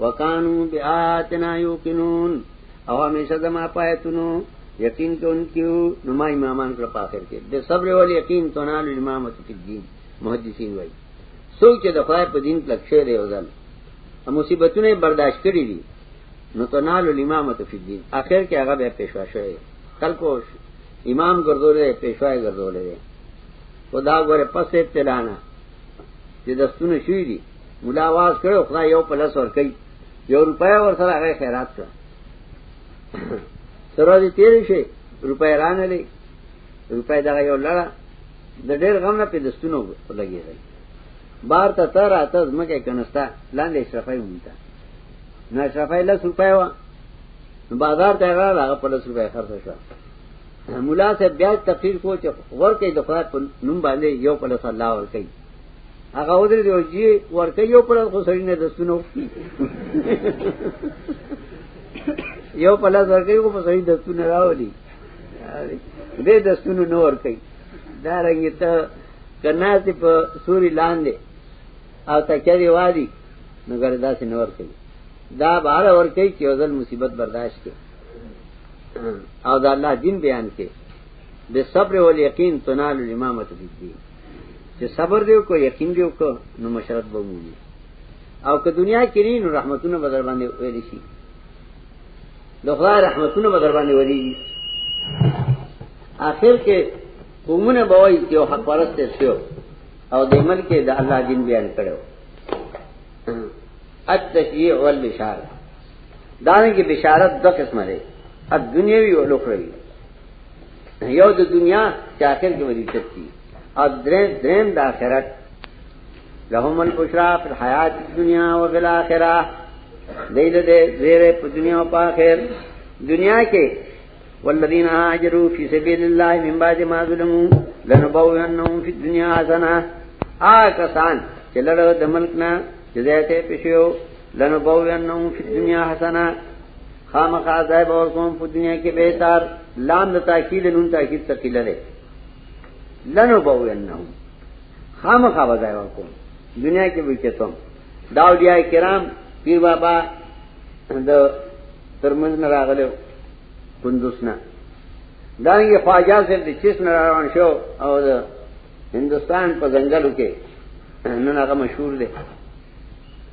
وکانو بیاتنا یوقنون او همیشه زما پایتونو یقین کې ان کیو نو ما امامان کړ پاخر کې د صبر او یقین تنال امامت فی الدین محدثین وای څوک چې د خدای په دین کلک شه دی وزن مصیبتونه برداشت کړی دي نو تنال الامامت فی الدین اخر کې هغه به پیشوا شوی خلکو امام ګرځولې پیشوای ګرځولې خدا غره پس ابتلانا چې دستونه شوی دي مولا आवाज کړو خدای یو پلس ور کوي یو روپیا ور سره هغه خیرات کړ سره دې تیر شي روپیا رانه لې روپیا دا یو لړا د ډېر غم نه په دستونو لګیږي بار ته تر اته زمکه کنستا لاندې شرفای مونته نه شرفای لس روپیا و بازار ته راغله هغه په لس روپیا خرڅ شو مولا صاحب بیا تفسیر کو چې ورکه د خدای په نوم باندې یو په لس الله ورکه هغه ودرې دی جی ورکه یو پر خو سړی نه دستونو یو په لاس ورکه یو په سړی دستونه راولي دې دستونو نو ورکه دا رنګ ته کنا ته په سوري لاندې او تکری وادي نو ګردا سي نور کوي دا بار اور کوي چې ځل مصیبت برداشت کوي او دا الله دین بیان کوي به صبر او یقین تنال الامامت بالدین چې صبر دیو کو یقین دیو کو نو مشرت به مومي او که دنیا کې نه نو رحمتونه بدر باندې ویل شي د خدای رحمتونه بدر باندې ولي اخر کې قومونه بوي چې حق پرسته شو او د عمل کې د الله دین بیان کړو التشیع والبشارة دانه کې بشارت دو قسمه ده الدنیوی او الاخروی یو د دنیا چې اخر کې ودی تکي او درې درېم د آخرت لهم البشرا فی الحیات الدنیا و فی الاخره دیل دې زیره په دنیا او په آخر دنیا کې والذین هاجروا فی سبیل الله من بعد ما ظلموا لنبوئنهم فی الدنیا حسنه آ کسان چې لړو د ملک نه جزایته پښیو لنبوئنهم فی الدنیا حسنه خامخا ځای به ورکوم په دنیا کې به تار لام د تاکید نون تاکید ثقيله ده لنو به ونه خامخا به ځای ورکوم دنیا کې به کېتم دا اولیاء کرام پیر بابا د ترمذ نه راغلو کندوس نه دا یې خواجه سره د چیس نه روان شو او د هندستان په ځنګلو کې نن هغه مشهور دی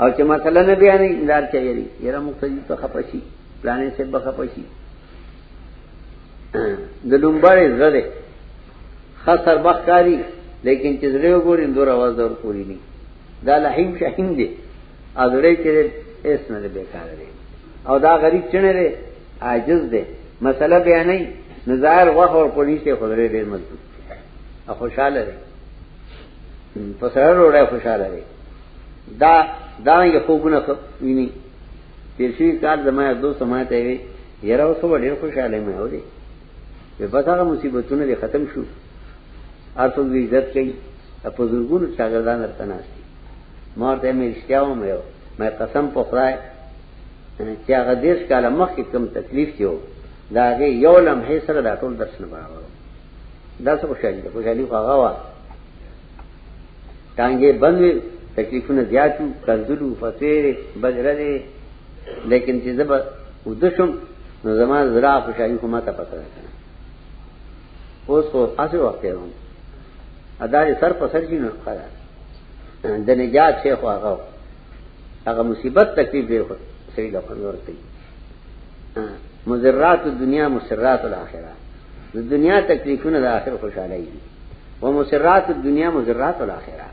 او چې مسله نه بیانې اندار چوي یره مقتدی ته خپشي پلانې سه به خپشي د لومبړې زړه خسر بخکاری لیکن چې زړه وګورین دور आवाज دور پوری نه دا لحیم شهیم دی ازړې چې اس نه بیکار دی او دا غریب چنه دی عاجز دی مسله بیانې نظر وه او پولیس ته خبرې ډېر مضبوط خوشاله دی په سره وروړه خوشاله دی دا دا یو خوبونه ویني تیر شوی کال زما دو سماعت وي یره اوس ډیر خوشاله مې اوري په بازار مصیبتونه دې ختم شو ارته دې عزت کوي په زورګونو شاګردان درته ناشتي ما ته مې اشتیاو مې مې قسم په خدای چې هغه دیش کال مخکې کم تکلیف کیو دا هغه یو لمحه سره دا ټول درس نه برابر دا څه خوشالي ده خوشالي هغه وه ټانګې بند وي تکلیفونه زیات وو کندلو فسیر بجره دي لیکن چې زب ودشم نو زما زرا خوشالي کومه ته پته ده اوس په اسه وخت یې وم ادارې سر په سر جنو خلا د نجات شیخ هغه هغه مصیبت تکلیف دی خو سړي له پنځور کوي مزرات الدنیا مسرات الاخره د دنیا تکلیفونه د آخر خوشاله دي و مسرات الدنیا مزرات الاخره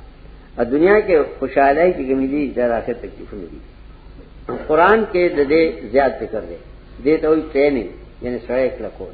ا دنیا کې خوشاله دي چې ملي د آخر تکلیفونه دي قران کې د دې زیات ذکر دی دې ته وایي ټریننګ یعنی سړی کلکول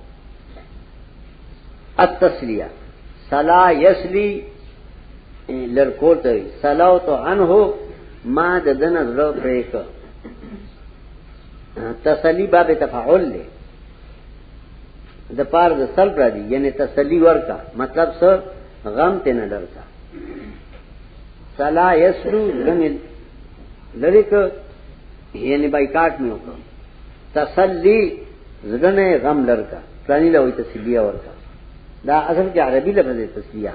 التسلیه سلا یسلی لرکول ته سلاو تو انه ما د دن زړه پرېک تسلی باب تفاعل له د پار د سل را دي یعنی تسلی ورکا مطلب څه غم ته نه درکا سلا یسلو زمل لری که یعنی بایکاټ نه وکړه تسلی زګنه غم لرکا پلانی له وی تسلیه ورکا دا اصل کې عربي لفظ دی تسلیه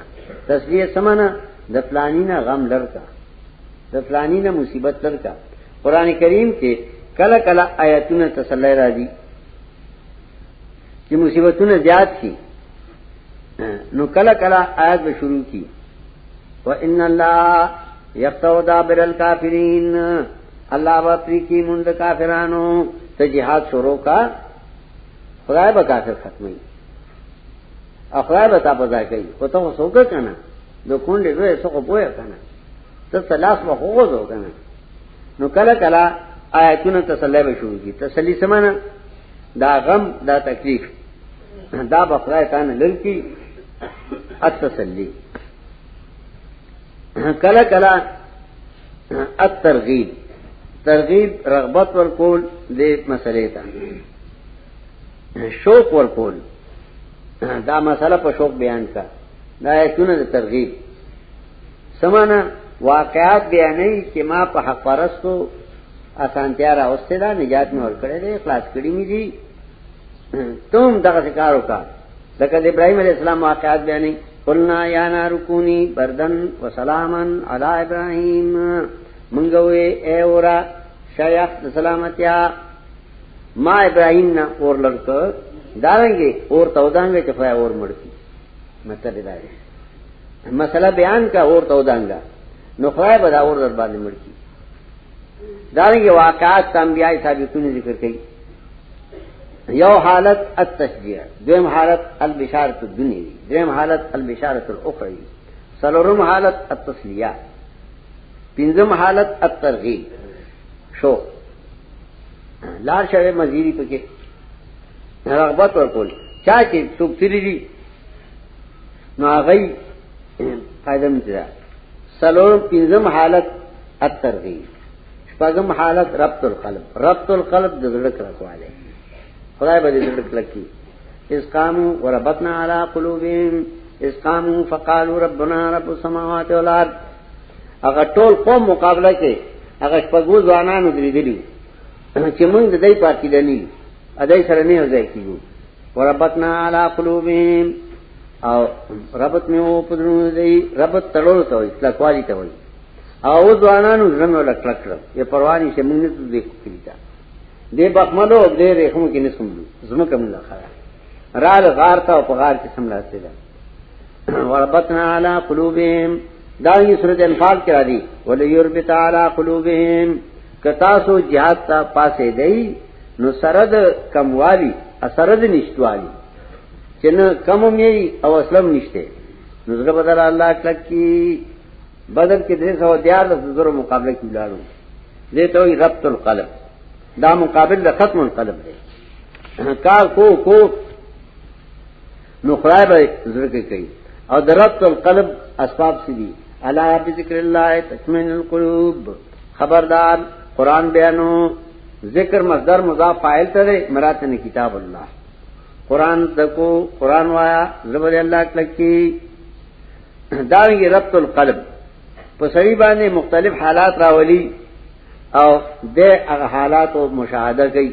تسلیه سمانه د پلانی نه غم لرکا د پلانی نه مصیبت لرکا قران کریم کې کله کله آیاتونه تسلی راځي چې مصیبتونه زیات شي نو کله کله آیات به شروع کی وان الله یقطع دابر الکافرین الله با پری کی مونږ د کافرانو ته jihad شروع کا خدای به کافر ختمي اخرای به تاسو ځای کوي خو ته وسوګه کنه د کونډې دوی څه خو پوهه کنه ته تلاش به خوغو کنه نو کله کله آیاتونه تسلی به شروع کی تسلی سمانه دا غم دا تکلیف دا بخلای تانه لړ کی ات تسلی کلا کلا الترغیب ترغیب رغبت ورکول دې مسلې ته شوق ورکول دا مسله په شوق بیان کا دا ایتونه د ترغیب سمانه واقعات بیانې چې ما په حق پرستو اسانتیا راوسته دا نجات مې ورکړې ده اخلاص کړی مې دي تم دغه ذکر وکړه لکه د ابراهيم عليه السلام واقعات بیانې قلنا یا نار کونی بردن و سلامن علی ابراهیم منگوی اے اورا شیخ سلامتیا ما ابراهیم نا اور لرک دارنگی اور تودانگا چفای اور مڑکی مطلب داری مسئلہ بیان کا اور تودانگا نخوای بدا اور در باندې مڑکی دارنګه واقعات انبیاء ثابتونه ذکر کړي یو حالت التشجیع دویم حالت البشارت الدنیوی دویم حالت البشارت الاخروی سلورم حالت التسلیہ پنځم حالت الترغیب شو لار شوه مزيري پکې رغبت ورکول چا چې څوک تیری دي نو هغه قاعده مجرا سلور پنځم حالت الترغیب شپږم حالت ربط القلب ربط القلب د زړه کړکواله خدای به دې زړه کلکی اس قامو وربطنا علی قلوبهم اس قامو فقالوا ربنا رب السماوات والارض هغه ټول قوم مقابله کې هغه شپږو ځوانانو درې دي چې موږ د دې پاتې دني ادای سره نه ځای کیږي وربطنا علی قلوبهم او ربط می وو پدرو دی ربط تړول ته وي اطلاق والی ته وي او ځوانانو زنه ولا کلک کړ یې پرواني چې موږ نه دې کړیدا دې بخملو دې رحم کې نه سملو زمکه موږ خره رال غار ته او په غار کې سملاته ده وربطنا علی قلوبهم دا یې سورۃ انفال کرا دی ول یربط علی قلوبهم کتا سو جهاد تا پاسې دی نو سرد کموالی اسرد نشتوالی چې نه کم مې او اسلام نشته نو زګه بدل الله کلک کی بدل کې دې سو دیار د زور مقابله کې لاړو دې ته وي ربط القلب دا مقابل د ختم القلب دی کار کو کو نو خدای به زړه کې کوي او درت القلب اسباب سي دي الا بذکر الله تطمئن القلوب خبردار قران بیانو ذکر مصدر مضاف فاعل ته دی مراد نه کتاب الله قران دکو قران وایا زبر الله کلکی داوی ربط القلب په سړي باندې مختلف حالات راولي او د هغه حالات او مشاهده کوي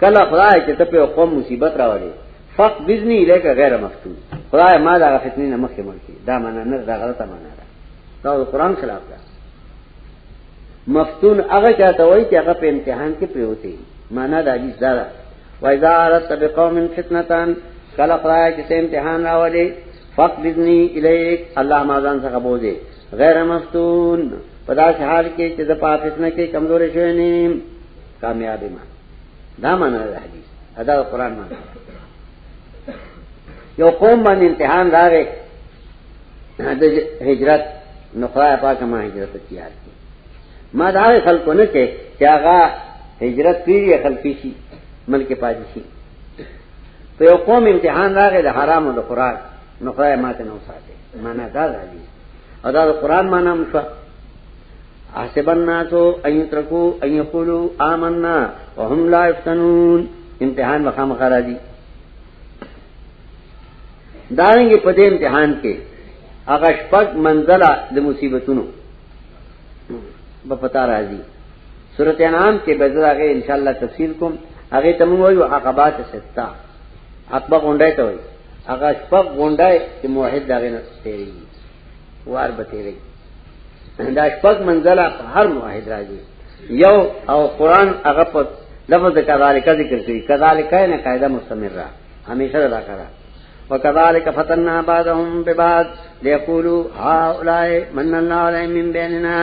کله خدای چې ته په قوم مصیبت راوړي فق بزنی الیک غیر مفتون خدای ما دا فتنې نه مخکې ملکی دا معنا نه دا غلطه معنا ده دا د قران خلاف ده مفتون هغه چاته وایي چې هغه په امتحان کې پریوتی معنا دا حدیث دا ده وایذا رت بقوم فتنتان کله خدای چې ته امتحان راوړي فق بزنی الیک الله ما ځان څخه بوزي غیر مفتون پدا شهر کې چې د پاکستان کې کمزورې شوې نه کامیاب ایمان دا معنا ده حدیث ادا قرآن معنا یو قوم باندې امتحان راغی د هجرت نو خدای پاک ما هجرت تیار کړ ما دا خلکو نه کې چې هغه هجرت پیری خلکی شي ملک پاتې شي په یو قوم امتحان راغی د حرام او د قرآن نو خدای ماته نو ساته معنا دا ده او دا د قرآن معنا هم شو احسب الناس ان يتركوا ان يقولوا آمنا وهم لا يفتنون امتحان مخام خرا دي دارنګ په دې امتحان کې هغه شپږ منزله د مصیبتونو په پتا راځي سورۃ انعام کې به زراغه ان شاء الله تفصیل کوم هغه تم وایو عقبات ستا عقبه غونډه ته وایي هغه شپږ غونډه چې موحد دغه نه تیریږي وار به تیرې دا شپږ منزله په هر موحد راځي یو او قران هغه په لفظ کذالک ذکر کوي کذالک نه قاعده مستمره همیشه دا کرا وکذالک فتننا بعضهم ببعض ليقولوا هؤلاء من الله عليهم من بيننا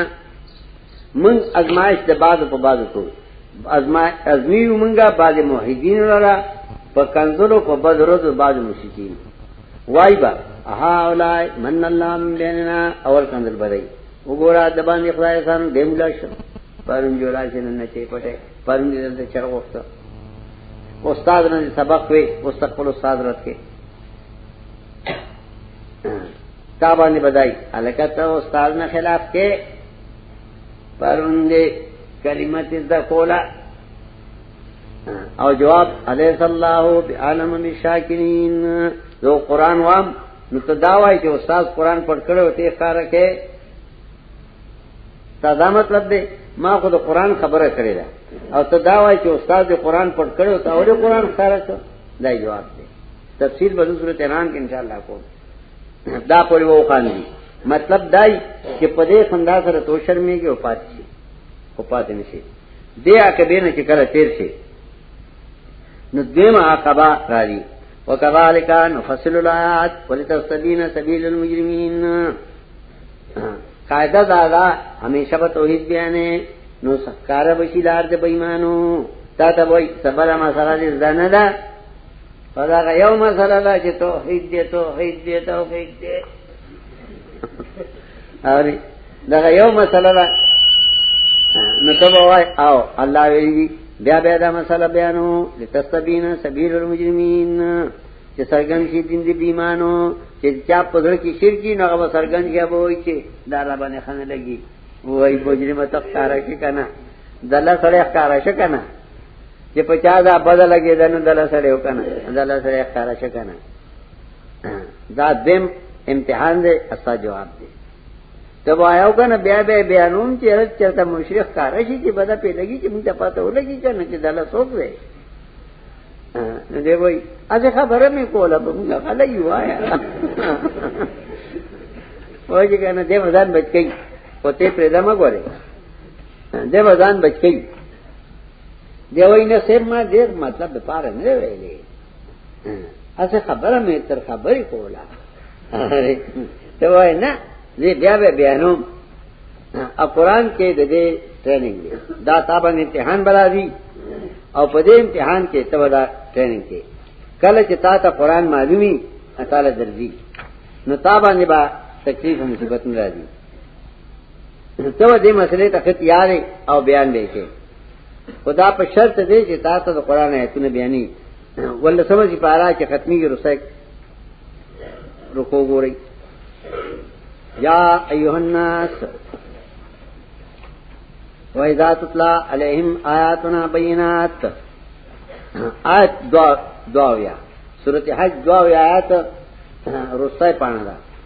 من ازمائش د بعض په بعض کو ازما ازمیو منګه بعض موحدین لرا په کنزلو په بدرو د بعض مشکین وای با اها اولای من الله من بیننا اول کندل بدای وګورا د باندې خدای سان دیملا شو پرون جوړا چې نن نه چي پټه پرون دې ته چر وخته استاد نه سبق وي استاد خپل استاد رات کې تا باندې بدای الکه ته استاد نه خلاف کې پرون دې کلمت د کولا او جواب علیہ اللہ بعالم من شاکرین جو قرآن وام نو ته دا وای چې استاد قرآن پڑھ کړو ته ښکار کې تا دا مطلب دی ما خو د قرآن خبره کړې ده او ته دا وای چې استاد د قرآن پڑھ کړو ته اورې قرآن ښکار کړو دا جواب دی تفصیل به صورت ایران کې ان شاء الله کوم دا پوری وو خان دی مطلب دای چې په دې خندا سره تو شرمېږي او پاتې شي او پاتې نشي دې عقبه نه چې کله تیر شي نو دیمه عقبه راځي وکذالک نفصل الایات ولتستبین سبیل المجرمین قاعده دا دا همیشه به توحید بیانې نو سکار بشی لار د بېمانو تا ته وای صبر ما سره دې ځنه ده فدا یو مسله دا چې توحید دې توحید دې توحید دې اوري دا یو مسله ده نو ته وای او الله ویږي بیا بیا دا مسله بیانو لتستبین سبیل المجرمین چې سرګن شي دین دې بیمانو چې چا پدړ کې شرکی نه غو سرګن کې به وای چې دا را باندې خنه لګي وای مجرم تخکارا کې کنه دله سره ښکارا شي کنه چې په چا دا بدل کې دنه دله سره وکنه دله سره ښکارا شي کنه دا دیم امتحان دی استا جواب دی ته وایو کنه بیا بیا بیانوم چې هر چرته مشرک کار شي چې بده په لګي چې موږ ته پته ولګي کنه چې دلا سوق دی نو دی وای اځه خبره مې کوله په موږ خلک یو آیا وای چې کنه دې مزان بچ کی پته پرې دمه ګوره دې مزان بچ کی دی وای نه سر ما ډیر مطلب د پاره نه ویلې اسه خبره مې تر خبرې کولا ته وای نه زه بیا به بیانو ا قران کې د دې ټریننګ دی دا تابن امتحان بلازي او په دې امتحان کې ته ودا ټریننګ کې کله چې تا ته قران معلومي تعالی درځي نو تابا نه با تکلیف او مصیبت نه راځي ته دې مسلې ته خت یارې او بیان دی کې خدا په شرط دی چې تاسو د قران آیتونه بیانې ول سمجھ پارا چې ختمي رسک رکو ګوري یا ایها الناس وَإِذَا تُتْلَى عَلَيْهِمْ آيَاتُنَا بَيِّنَاتٍ آیت دعا دعا یا سورۃ حج دعا یا آیت رسای پانا دا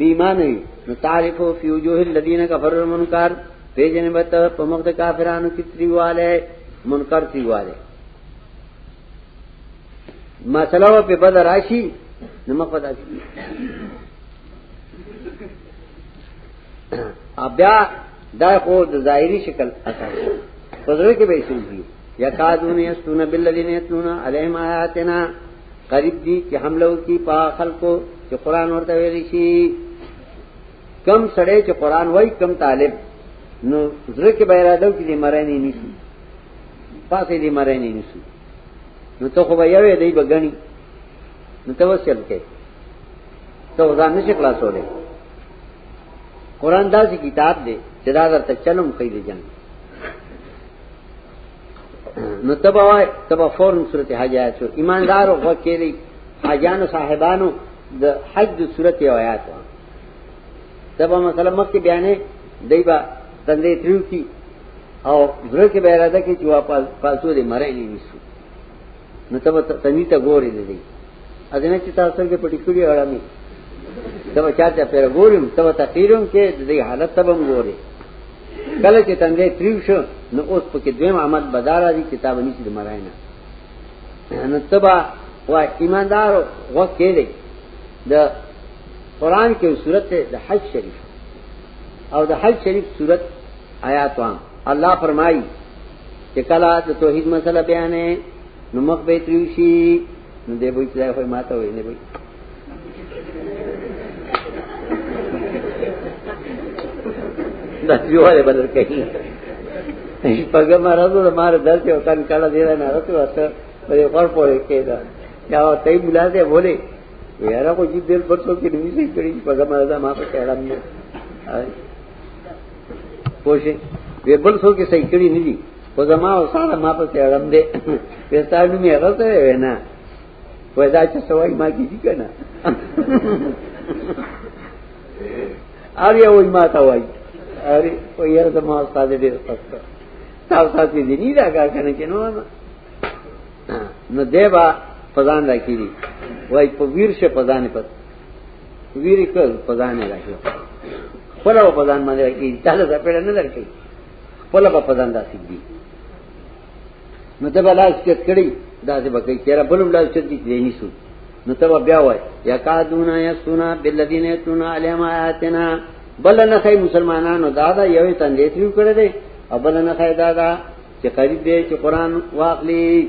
بیمانه وي نو تعرفو فی وجوه الذین کفروا المنکر پیجن بت په مخ د کافرانو کې تریواله منکر تریواله مسله په بدر راشي نو مخ پتا شي بیا دا خو د ظاهری شکل اثر پزړه کې به شي یکادون یستون بالذین یتلون علیهم آیاتنا قریب دی چې حملو کی پا خلقو چې قران ورته ویل شي کم سړی چې قران وای کم طالب نو زړه کې به اراده کې دې مرانی نشي پاسې دې مرانی نشي نو ته خو به یوې دی بغنی نو ته وسل کې ته ځان نشي خلاصولې قران داسې کتاب دی چې دا درته چلم کوي جنګ نو تبا وای تبا فورن صورت حج آیات شو ایماندار او وکیلی حاجانو صاحبانو د حج د صورت یو آیات و تبا مثلا مکه بیانې دایبا تندې تریو کی او زړه کې به اراده کې چې واپس پاسو دې مرې نه نیسو نو ته تمی ته ګورې نه دی اذنه چې تاسو څنګه پټی کړی اړامي ته چا ته پیر ګورم ته تقریرم کې د دې حالت ته هم ګورې کله چې تندې تریو شو نو اوس په کې دویم عمل بدار دي کتاب نشي د مراینه نو تبا وا ایماندار وخت کې دی د قران کې صورت د حج شریف او د حج شریف صورت آیات وان الله فرمایي چې کله د توحید مسله بیانې نو مخ به تریو شي نو دې به چې خو ماته وې نه وي دا یوه بدل کوي پګه مرزو د مار درد یو کان کړه دی نه راته واسه په یو کار پوهه کېدا یا ته بولا دې بوله یاره کو جی دل پر څو کې نیوي کړی پګه مرزا ما په کړه نه پوښي وی بل څوک یې صحیح کړی نه دي خو زما او ساده ما په اړم دې وستانو مې هغه څه وینا وای دا چې سوای ما کیږي کنه ار یو وای ما تا وای ار په یار د ما استاد دې پسته تاسو ساتي دي نه دا کار کنه کینو نو دیبا پزان راکې دي وای په ویر شه پزان پسته ویری کړ په ځان نه راځي خپل په ځان باندې راځي تعالی دا پیړ نه درکې خپل په ځان داسې دي نو ته بلاس کې کړی دا دې بکې چیرې بلوم لاس چې دې نه سو نو ته بیا وای یا کا دونا یا سنا بالذین یتون علیم آیاتنا بل نه خی مسلمانانو دا دا یوې تندې تریو کړې دي او بل نه خی دا دا چې قریب دې چې قران واخلي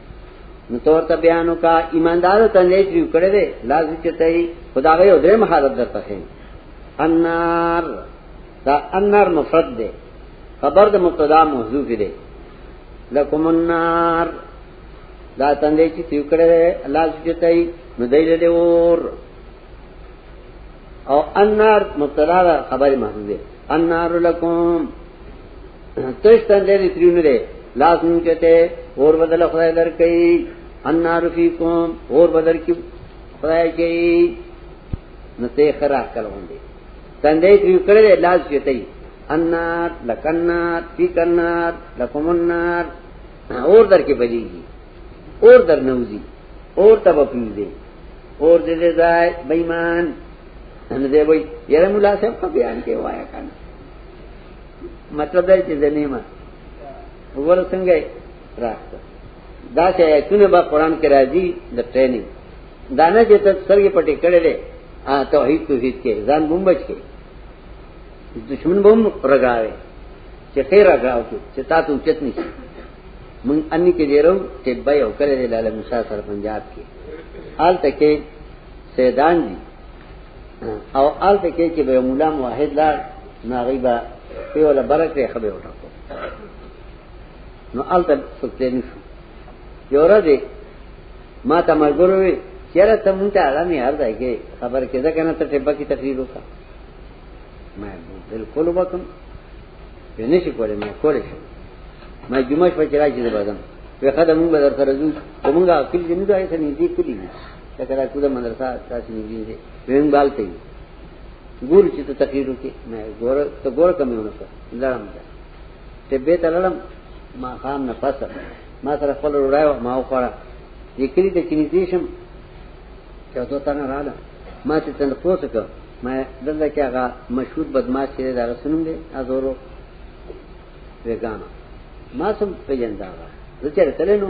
نو تور ته بیانو کا ایماندار ته نه جوړ کړي دي لاز چته خدا غي درې مهارت درته خې النار دا النار مفرد ده خبر د مبتدا محذوف ده لکم النار دا تندې چې تیو کړي لاز چته نو دای له اور او النار مبتدا خبر محذوف ده النار لکم تش تن دې تریونه دې لاس نو چته اور بدل خدای در کوي النار فیکم اور بدل کی خدای کوي نو ته خرا کلون دې تن دې تریو کړې لاس چته النار لکنار فیکنار لکم النار اور در کې بلیږي اور در نوځي اور تب پیږي اور دې دې ځای بېمان ان دې وای یره مولا صاحب په بیان کې وایا کنه مطلب دا چې زنیمه وګور څنګه راځه دا چې ایتونه به قران کې راځي د ټریننګ دانه چې تر سرګې پټې کړې ده ا توحید توحید کې ځان بوم بچ کې دشمن بوم رګاوي چې خیر راغاو کې چې تاسو اوچت نشي من انی کې دیرو چې بای او کړې ده لاله موسی سره پنجاب کې حال تکې سیدان دي او آل ته کې چې به مولا موحد لا ناغي با په ولا برکه خبره وټاکو نو آل ته سکته نشو یو ورځ ما ته مرګور وی چیرې ته مونږ ته عالمي هر ځای کې خبر کې ده کنه ته ټپه کې تقریر وکړه ما بالکل وکم په نشي کولای ما کولای شم ما جمعه شپه چې راځي د بدن په خدای مونږ به درته راځو کومه عقل دې نه ځای ته نږدې کړی لکه دا کوله مدرسه تاسو نږدې دي وین بالته یې ګور چې ته تقریر وکې مې ګور ته ګور کمې ونه کړ لړم ده ته به ته لړم ما خام نه پس ما سره خپل وړایو ما وخوړه یې کلی ته چینی دې شم چې دوه تنه رااله ما چې تن پوسه کړ ما دلته کې هغه مشهور بدمعاش چې دا رسنوم دي ازورو وګانا ما سم پیجن دا زه چیرې تلنو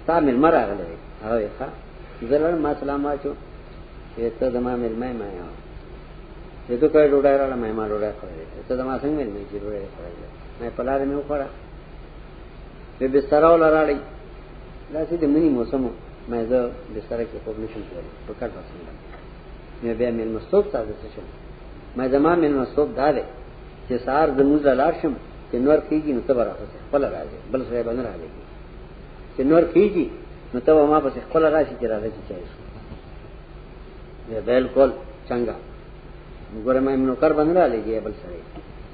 ستا ملما راغله هغه ښا زلړ ما سلام واچو چې ته زما ملما ما یو چې ته کوي ډوډۍ راړه ما ما ډوډۍ خورې ته زما څنګه ملما چې ډوډۍ خورې مې پلار مې وخوړه په بستر ول راړی لاسې د منی موسم مې زه بستر کې خوب نشم کولی په کټ وسم مې بیا مې مستوب تازه شم مې زما مې مستوب داله چې سار د موزه لار شم چې نور کېږي نو ته برابر خپل راځي بل ځای باندې راځي چې نور کیږي نو ته ما په خپل راشي چې راځي چې چای دی بالکل څنګه وګوره مې نو کار باندې را لګي بل سره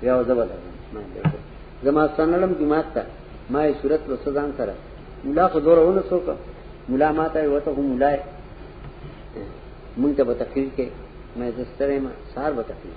بیا وځبل ما بالکل زما سنلم جمعه ته ما یې صورت وسدان سره مولا خو دوره ونه څوک مولا ماته وته هم مولا مونږ ته به تقریر کې مې زستره ما سار به تقریر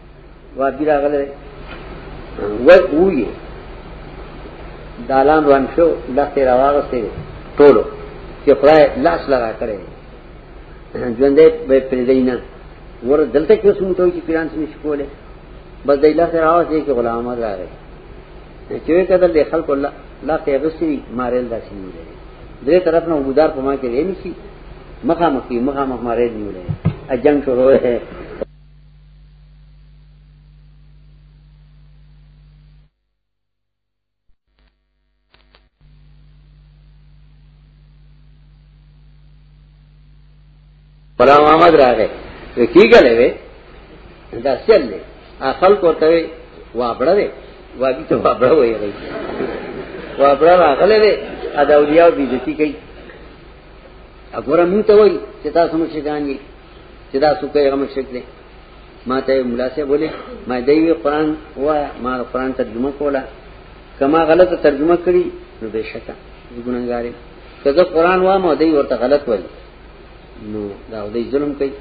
واپی راغله ور وی دالان روان شو لخته راوغسته ټولو چې خدای لاس لگا کړي ژوندې به پرېدینا ور دلته کې سم ته چې پیران سم شکوله بس د الله سره راوځي چې غلام احمد راغی چې کده د خلق الله لا ته غسري مارل داسي نه لري درې طرف نه وګدار په ما کې رینی شي مخامخ مخامخ مارل نه لري اجنګ شروع ہے غلام احمد راغې کیګلې وې دا سیل له اصل کوته وې وابړه وې وابي ته وابړه وې غي وابړه راغلې وې ادا اولیاء بیزتی کوي اګوره مونږ ته وای چې تاسو مشکان یې چې دا څوک یې غمه شکلې ما ته مولا سه بوله ما دی قرآن وا ما قرآن ترجمه کوله کما غلط ترجمه کړی نو بشکا ګناګارې کله قرآن وا ما دی ورته غلط وای نو دا دوی ظلم کوي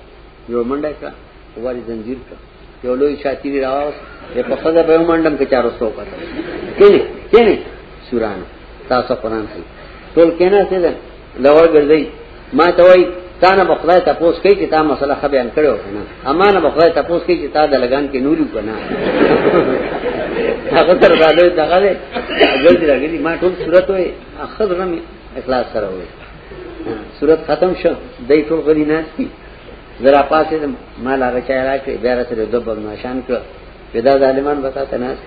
یو منډه کا واري زنجیر کا یو لوی شاتی دی راوس په پخزه به منډم کې چارو سو کړ کینه کینه سوران تاسو قران کې ټول کینه څه ده لور ګرځي ما ته وای تا نه بخدای ته پوس کوي چې تا مسله خبر ان کړو کنه اما نه بخدای ته پوس کوي چې تا د لګان کې نورو کنه هغه تر دا له دغه له ګرځي راګي ما ټول صورت وې اخذ رمي اخلاص سره وې صورت ختم شو دای ټول غلی نه زرا پاسې د مال هغه چا راکړي بیا راته د دوبل نشان کړ پیدا ظالمان وتا تناس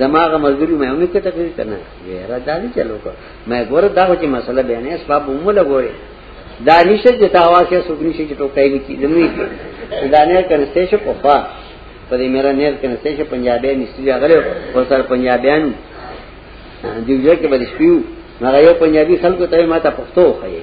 زماغه مزدوری مې اونې کې تقریر کنه ویرا دالي چلو کو مې ګور دا چې مسله بیانې اسباب هم لګوي دا نشه چې تاواز کې سګنی شي چې ټوکای نه کی زمي دا نه کنه څه شو کوفا په دې میرا نه کنه څه شو پنجابي نشي غلې ور سره پنجابیان دیوځه کې باندې شپیو هغه یو پنجابي خلکو ته ما ته پښتو خایي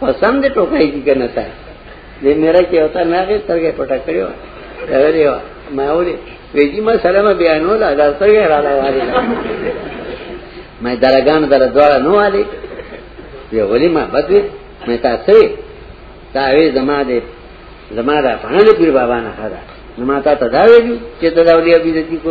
پسند دې ټوکای کی کنه تا دې میرا کې وتا نه کې ترګه پټا کړو راغلی و ما ولې ویجی ما سلام بیانول دا څنګه را لاوالي ما درګان در دواړه نو علي یو ولې ما بدوي ما تاسو دا وی زما دې زما دا پانه پیر بابا نه خدا نو ما تا ته دا ویلو چې ته دا ولې ابي دتی کو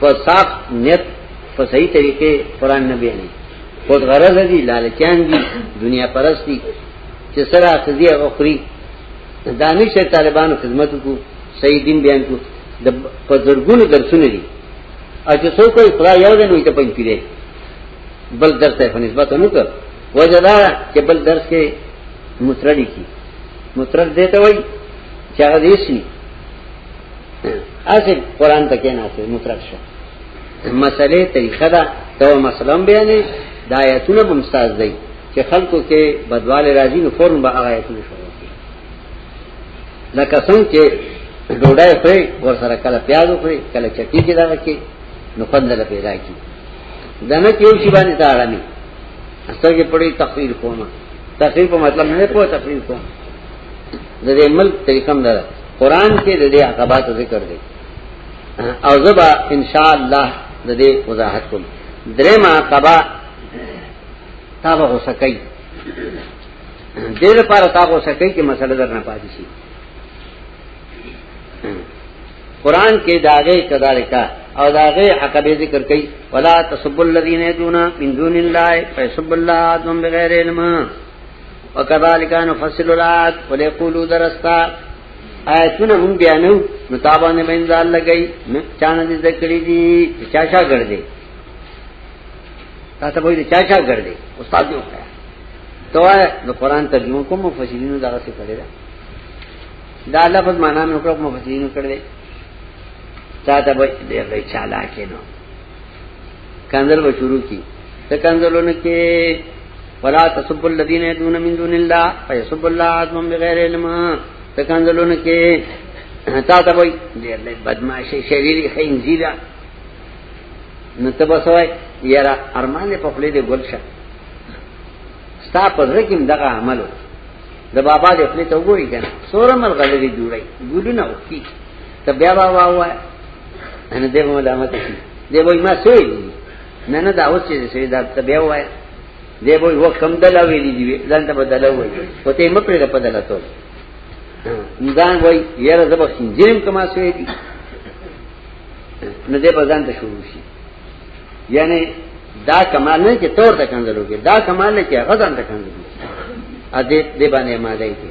په صاف نیت په صحیح طریقې قران نه بیانې خود غرض دي لالچان دي دنیا پرست دي چې سره اخزي او اخري دانش طالبانو خدمت کو صحیح دین بیان کو د په زرګونو درسونه دي او چې څوک یې خدای یو دین وي ته پنځ پیری بل درس ته نسبت نه کړ وجدا چې بل درس کې متردی کی مترد دیتا وای چې هغه دیش نه اصل قران ته کې نه اصل مطرح شو مسئله طریقه دا تو مسله بیانې د آیتونو په مستاز دی چې خلکو کې بدوال راځي نو فورن به هغه آیتونه شروع کړي لکه څنګه چې ډوډۍ خوري ور سره کله پیاز خوري کله چټي کې دا کې نو خندل پیدا کی دنه کې یو شی باندې دا اړمي سترګې پړې تقریر کومه تقریر په مطلب نه پوهه تقریر کوم د دې ملک طریقم ده قران کې د دې عقبات ذکر دی او زبا ان شاء الله د دې وضاحت کوم درې ما عقبا تابع هو سکي دې لپاره تابع هو سکي چې مسله درنه پاتې شي قران کې داغه کذالک او داغه عقبې ذکر کړي ولا تسبل الذين دون من دون الله فسبل الله دم بغیر علم وکذالک نفصل الات وليقولوا درستا آیتونه مون بیانو نو تابانه بینځال لګی نه چانه دې ذکر دي چا شا ګړ دې تاسو به دې چا شا ګړ دې استاد یو کړه تو نو قران ترجمه کوم مفسرینو دا څه کړی دا دا لفظ معنا مې وکړو مفسرینو کړی چاته به دې چالاکې نو کندل به شروع کی ته کندلونه کې ولا تسب الذين يدعون من دون الله فيسب الله عظم بغیر علم ته کندلونه کې تا ته وای ډېر لې بدمعشي شریری خنزیرا نو ته بسوي یارا ارمان په خپل دې ګل شه ستا په رکم دغه عملو د بابا دې خپل ته وګوري کنه سورمل غلې جوړي ګلونه وکي ته بیا بابا وای انا دې ملامت شي دې وای ما سوي نه نه دا اوس چې سوي دا ته بیا وای دې وای و کم دلا ویلې دی ځان ته بدلا وای او ته مپرې را پدلا ته ځان وای یاره زبر خنجرم کما سوي دي نه دې په ځان ته شروع شي یعنی دا کمال نه چې تور ته کنځلو کې دا کمال نه چې غزان ته کنځلو ا دې دې باندې ما دی کې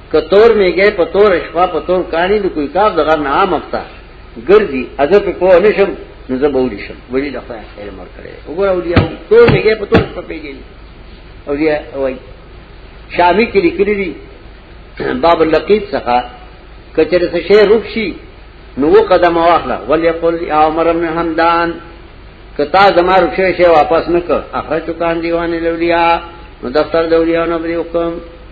کتور میں گئے پتور اشفا پتور کانی نو کوئی کاب دغر نہ عام افتا گردی اگر پہ پوہ نشم نو زب اولی شم ولی لخوی خیر مر کرے اگر اولی آو تور میں گئے پتور اشفا پہ گئی اولی آوائی شامی کی لکلی دی باب اللقید سخا کچر سے شے روک شی نو وہ قدم واخلا ولی قل یا عمر ابن حمدان کتا زما روک شے شے واپس نکر اخرچو کان دیوان لولیا نو دفتر دولیانو بری حکم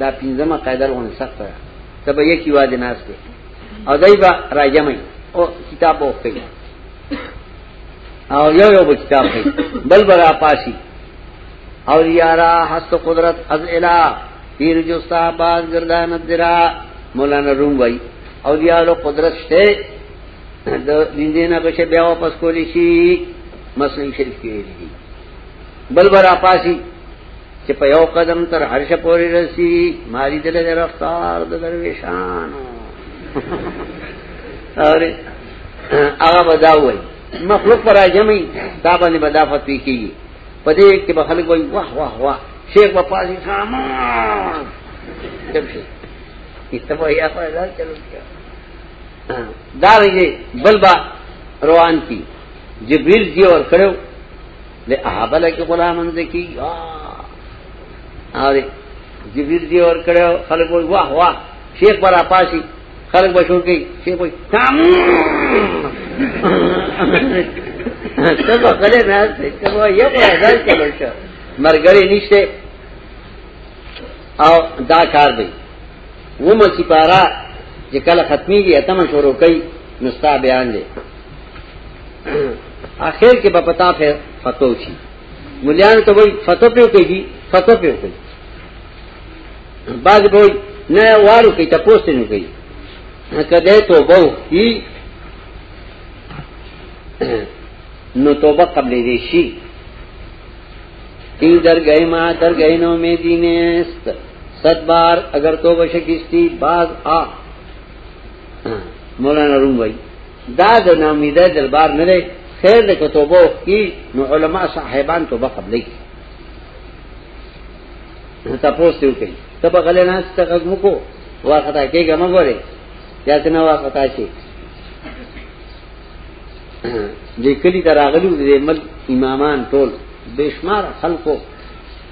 دا پنځمه قاعده لغون سخته ده ته به یکی واده ناس دی او دای با راجمې او کتاب وکړي او یو یو کتاب کوي بل برا پاسی او یارا هست قدرت از الہ پیر جو صاحب گردان درا مولانا روم وای او دیالو قدرت شته د لیندینا بشه بیا واپس کولی شي مسلم شریف کې دی بل برا پاسی چې په یو قدم تر عرش پورې رسی ماری دل د رفتار د درویشان اره هغه بداوي مخلوق پر اجمي دا باندې بدا فتوی کیږي پدې کې به خلک وای واه واه واه شیخ په پاسې خاموش چپ شي ایته وای یا په ځان چلو دا ویږي بل با روان کی جبريل دی اور کړو د احبل کې غلامن دې کی اره جبريل دی اور کړو خلک وای واه واه شیخ پر اپاشي خلک بشور کوي شیخ وای تام ته په کله نه ته ته یو ځای کې ورشه مرګړې نشته او دا کار دی و مسی پارا چې کله ختميږي اتمه شروع کوي نستا بیان دی اخر کې په پتا په فتو شي مليان ته وای فتو په کوي فتو په کوي بعض به نه وارو کې تاسو نه کوي کده توبه وکي نو توبه قبل دې شي ای در گئے ما در گئے نو میں دینست صد بار اگر تو بشکستی باز آ مولانا روم وای دا د نامیده دربار نه دی خیر د کتابو کی نو علما صاحبان توبه قبلې تاسو ته وکړي ته په غلې ناس ته غږ مکو واخته کېږه مګورې یا څنګه واخته شي دې کلی تراغلو دې مل امامان ټول بشمار خلکو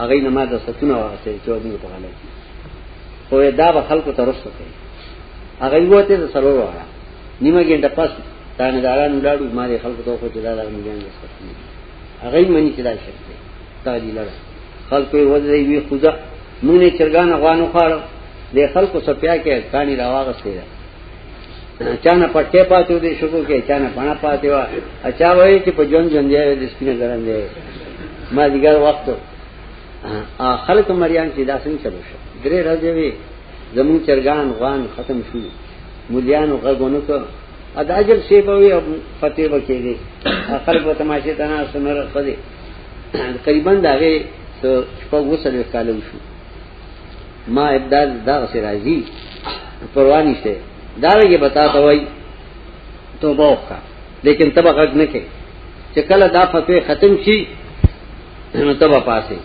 هغه نه ما د ستونه واسه چې ودی په غلط خو دا به خلکو ته رسو کوي هغه وته د سرور واره نیمه ګنټه پس دا نه داران ولاړو ما دې خلکو ته خو چې دا دغه مليان نه سپني هغه مني چې دا شک دی تا دې لړ خلکو یې وځي وی خوځه مونږ نه چرګان غوانو خاړو د خلکو سپیا کې کانی راواغسته چانه پټه پاتو دې شګو کې چانه پانا پاتې وا اچا وایي چې په جون جون دی د سپینه ګرم دی ما دیګر وخت خلک مریان چې داسې چلو شو درې ورځې وي زمون چرګان غوان ختم شو مليان غوګونو ته اد اجل شی به وي فتح وکړي خلک په تماشه تنا سمره خدي تقریبا داغه شپږ وسلې کالو شو ما ابدال دا غسی راځي پروا نشته دا یې بتا ته وای توبه وکړه لیکن تبه غږ نه کې چې کله دا فتوی ختم شي نو تبه پاسه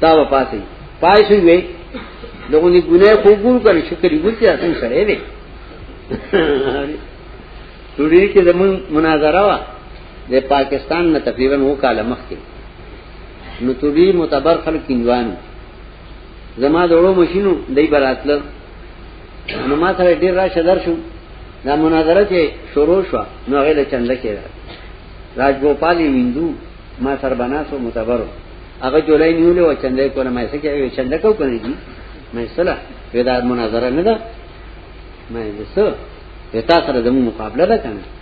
تا و پاسه پای شو وی لوگوں نے گناہ قبول کر شکر ګل چې اسن سره دی ټوډی کې زمون مناظره وا د پاکستان نه تقریبا وو کال مخکې نو ټوډی متبر خلک کینوانو زما دوړو ماشینو دای براتل نو ما سره ډیر را شدر شو دا مناظره چې شروع شو نو هغه له چنده کې راجګوپالي ویندو ما سر بناسو متبرو هغه جولای نیولې و چنده کوله مې څه کوي چنده کو کنه دي مې سره ودا مناظره نه ده مې وسه وتا سره زمو مقابله ده کنه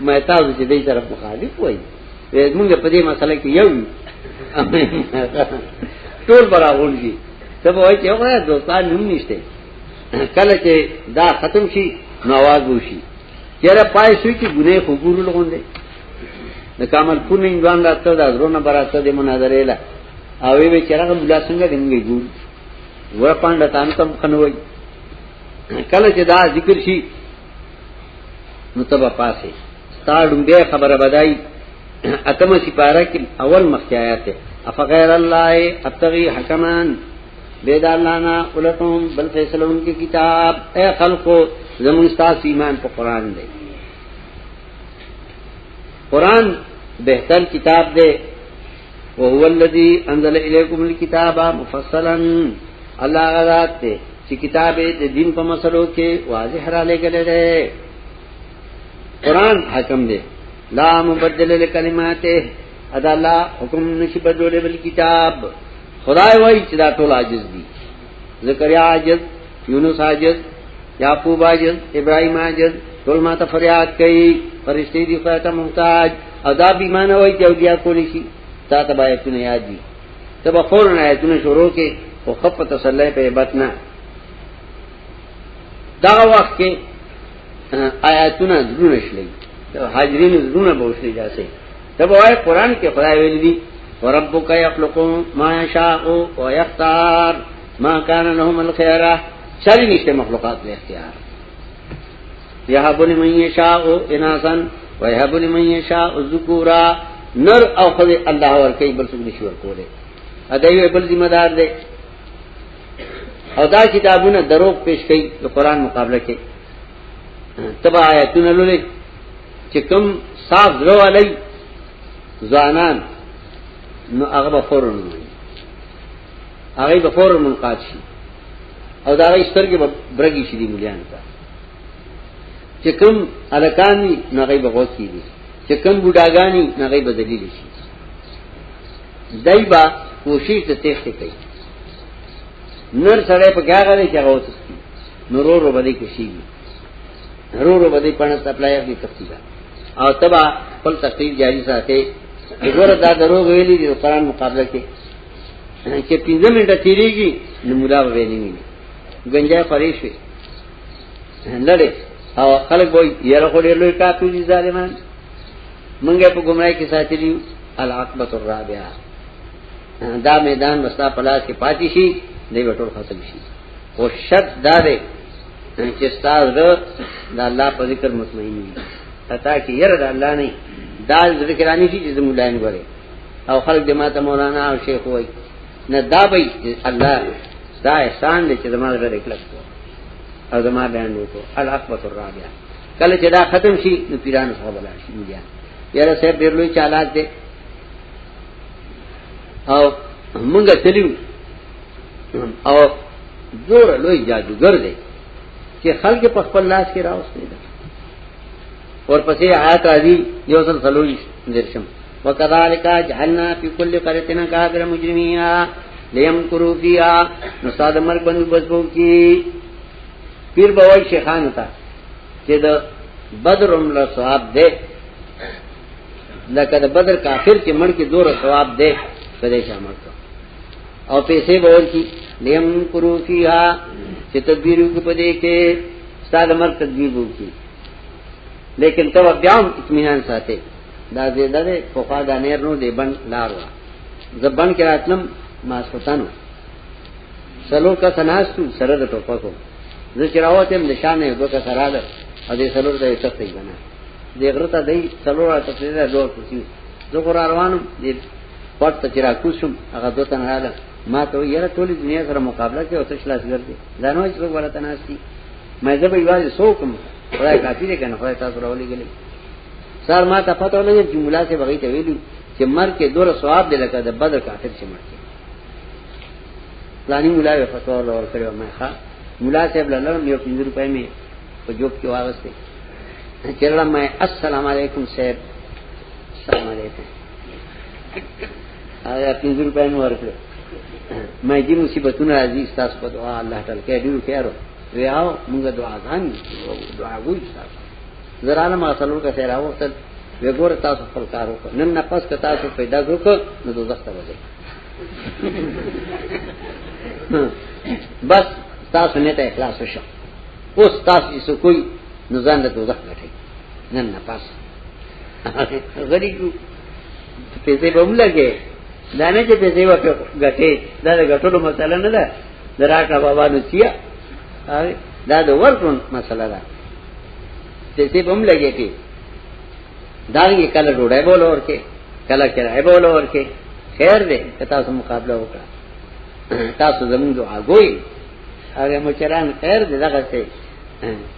ما تاسو چې دې طرف مخالف وای موږ په دې مسله کې یو ټول براغون دي ته وای چې هغه دوستان هم نشته کله چې دا ختم شي نو आवाज وشي چیرې پای شوی چې ګناه خبر لغون دي د کامل پون انوان راته دا درونه براته د مناظره له او وی چرغه مولا څنګه دنګي ګور ور پاند تان تم خنوي کله چې دا ذکر شي نو تبا پاسه ستا ډمبه خبره بدای اتم سپاره کې اول مخیات افغیر الله ابتغي حکمان بيد الله نا ولتم بل فیصلون کی کتاب اے خلقو زمون استاد ایمان په قران دی قران بهتر کتاب دی وهو الذي انزل اليكم الكتاب مفصلا الله غذات ته چې کتاب د دین په مسلو کې واضح را لګل دی قران حکم دی لا مبدل لکلماته ادا الله حکم نشي بدلولې بل کتاب خدای وایي چې دا ټول عاجز دي زکریا عاجز یونس عاجز یعقوب عاجز ابراهیم عاجز ټول ما ته فریاد کوي فرشتي دي خدای ته محتاج او دا بیمانه وای چې بیا کولی شي تا ته باید څه یاد دي ته به فور نه ایتونه شروع کې او خپ تسلی په بتنا دا وخت کې آیاتونه زړونه شلې حاضرین زړونه بوشلې جاسه ته وای قران کې خدای ویل دي وربک یخلقو ما یشاء و یختار ما کان لهم الخيره سری نشته مخلوقات له اختیار یهب لمن یشاء اناسا و یهب لمن یشاء ذکورا نر او خدای الله ورکی بل څه نشور کوله ادایو بل ذمہ دار دی او دا کتابونه دروغ پیش کړي د قران مقابله کې تبا آیتونه لولې چې کوم صاف درو علی ځانان نو هغه به فورن وي هغه به فورا منقاد شي او دا غي سترګې به برګي شي دي مليان ته چې کوم الکانی نه غي به غوتی دي چې کوم بډاګانی نه غي به دلیل شي دایبا کوشش ته تخته کوي نر سره په کیا غلي چې غوت نورو رو باندې کوشي نورو رو باندې پڼه سپلای دي تفصیلا او تبا خپل تفصیل جاری ساتي وګوره دا دروغ ویلي دي قرآن مقابله کې چې پنځه منټه تیریږي نو مولا به نه ویني گنجای خوري شي لړې او خلک وایي یاره خو ډېر لوی کاتو دي ظالمان منګه په گمراهی کې ساتلی العاقبت الرابعه دا میدان مستا پلاس کې پاتې شي دی وټول ختم شي او شت دا دی چې ستاسو د الله په ذکر مطمئن وي پتا کې یره د الله نه دا ذکرانی شي چې زموږ لاندې وره او خلق دې ماته مولانا او شیخ وای نه دا به الله دا احسان دې چې زموږ سره کلک او زما بیان وکړو العقبۃ الرابعه کله چې دا ختم شي نو پیران سره بلا شي بیا یاره صاحب ډیر لوی چالاک دې او مونږ تلیو او زور لوی جادوګر دی چې خلک په خپل لاس کې راوستي اور پسې آیات راځي یو ځل سلوي درشم وکذالک جهلنا فی کل قرتنا کافر مجرمیا لیم کرو فیا نو ساد مرګ بندو بسبو کی پیر بوای شیخان تا چې د بدر عمر ثواب ده لکه د بدر کافر چې مړ کې دوره ثواب ده کله چې عمل کو او پیسې بول کی لیم کرو فیا چې تدبیرو کې پدې کې استاد مر تدبیر وکړي لیکن ته بیا هم اطمینان ساتي دا زیاده ده په خوا دا نیر نو دی بند لار وا زبان کې راتلم ما سوتانو سلو کا سناستو سره د ټوپکو زه چې راوتم نشانه دوه کا سره ده ا دې سلو ته یې تخته کنه دې غرته دې سلو را تخته ده دوه کوسی زه روانم دې پټ ته چیرې کوشم هغه دوه تنه رااله ما ته یې ټول دنیا سره مقابله کې او تش لاس ګرځي دا نو چې ولا تناسي مې زه به یوازې سوکم خدای کافي دی کنه خدای تاسو راولې ګلې سر ما ته پته ولګي چې مولا سي بغي ته ویلو چې مر کې دور ثواب دی لکه د بدر کافر چې مر کې پلاني مولا یې فتوا ور کړو مې ښا مولا صاحب لاله یو 50 روپۍ مې په جوب کې واغسته چرلا مې السلام علیکم صاحب السلام علیکم آیا پنځه روپۍ نو ورکړ مې دې مصیبتونه راځي تاسو په دعا الله تعالی کې ډیرو خیرو ویاو موږ دعا غان دعا وی تاسو زراله ما سره کا سره راوته وګور تاسو خپل کار وکړ نن نه پس که تاسو پیدا وکړ نو دوزخ ته وځئ بس تاسو نه ته اخلاص وشو اوس تاسو یې سکوي نو ځان له دوزخ غټي نن نه پس غلی کو پیسې به ملګې دا نه چې پیسې و په غټې دا د غټلو مسله نه ده دراکا بابا نو سیا دا د ورکون مسله ده پیسې به ملګې کې دا یې کله ډوډۍ بول ورکه کله کرای بول ورکه خیر دې کتا سم مقابله وکړه تاسو زموږ دعا ګوي هغه مچران خیر دې دغه څه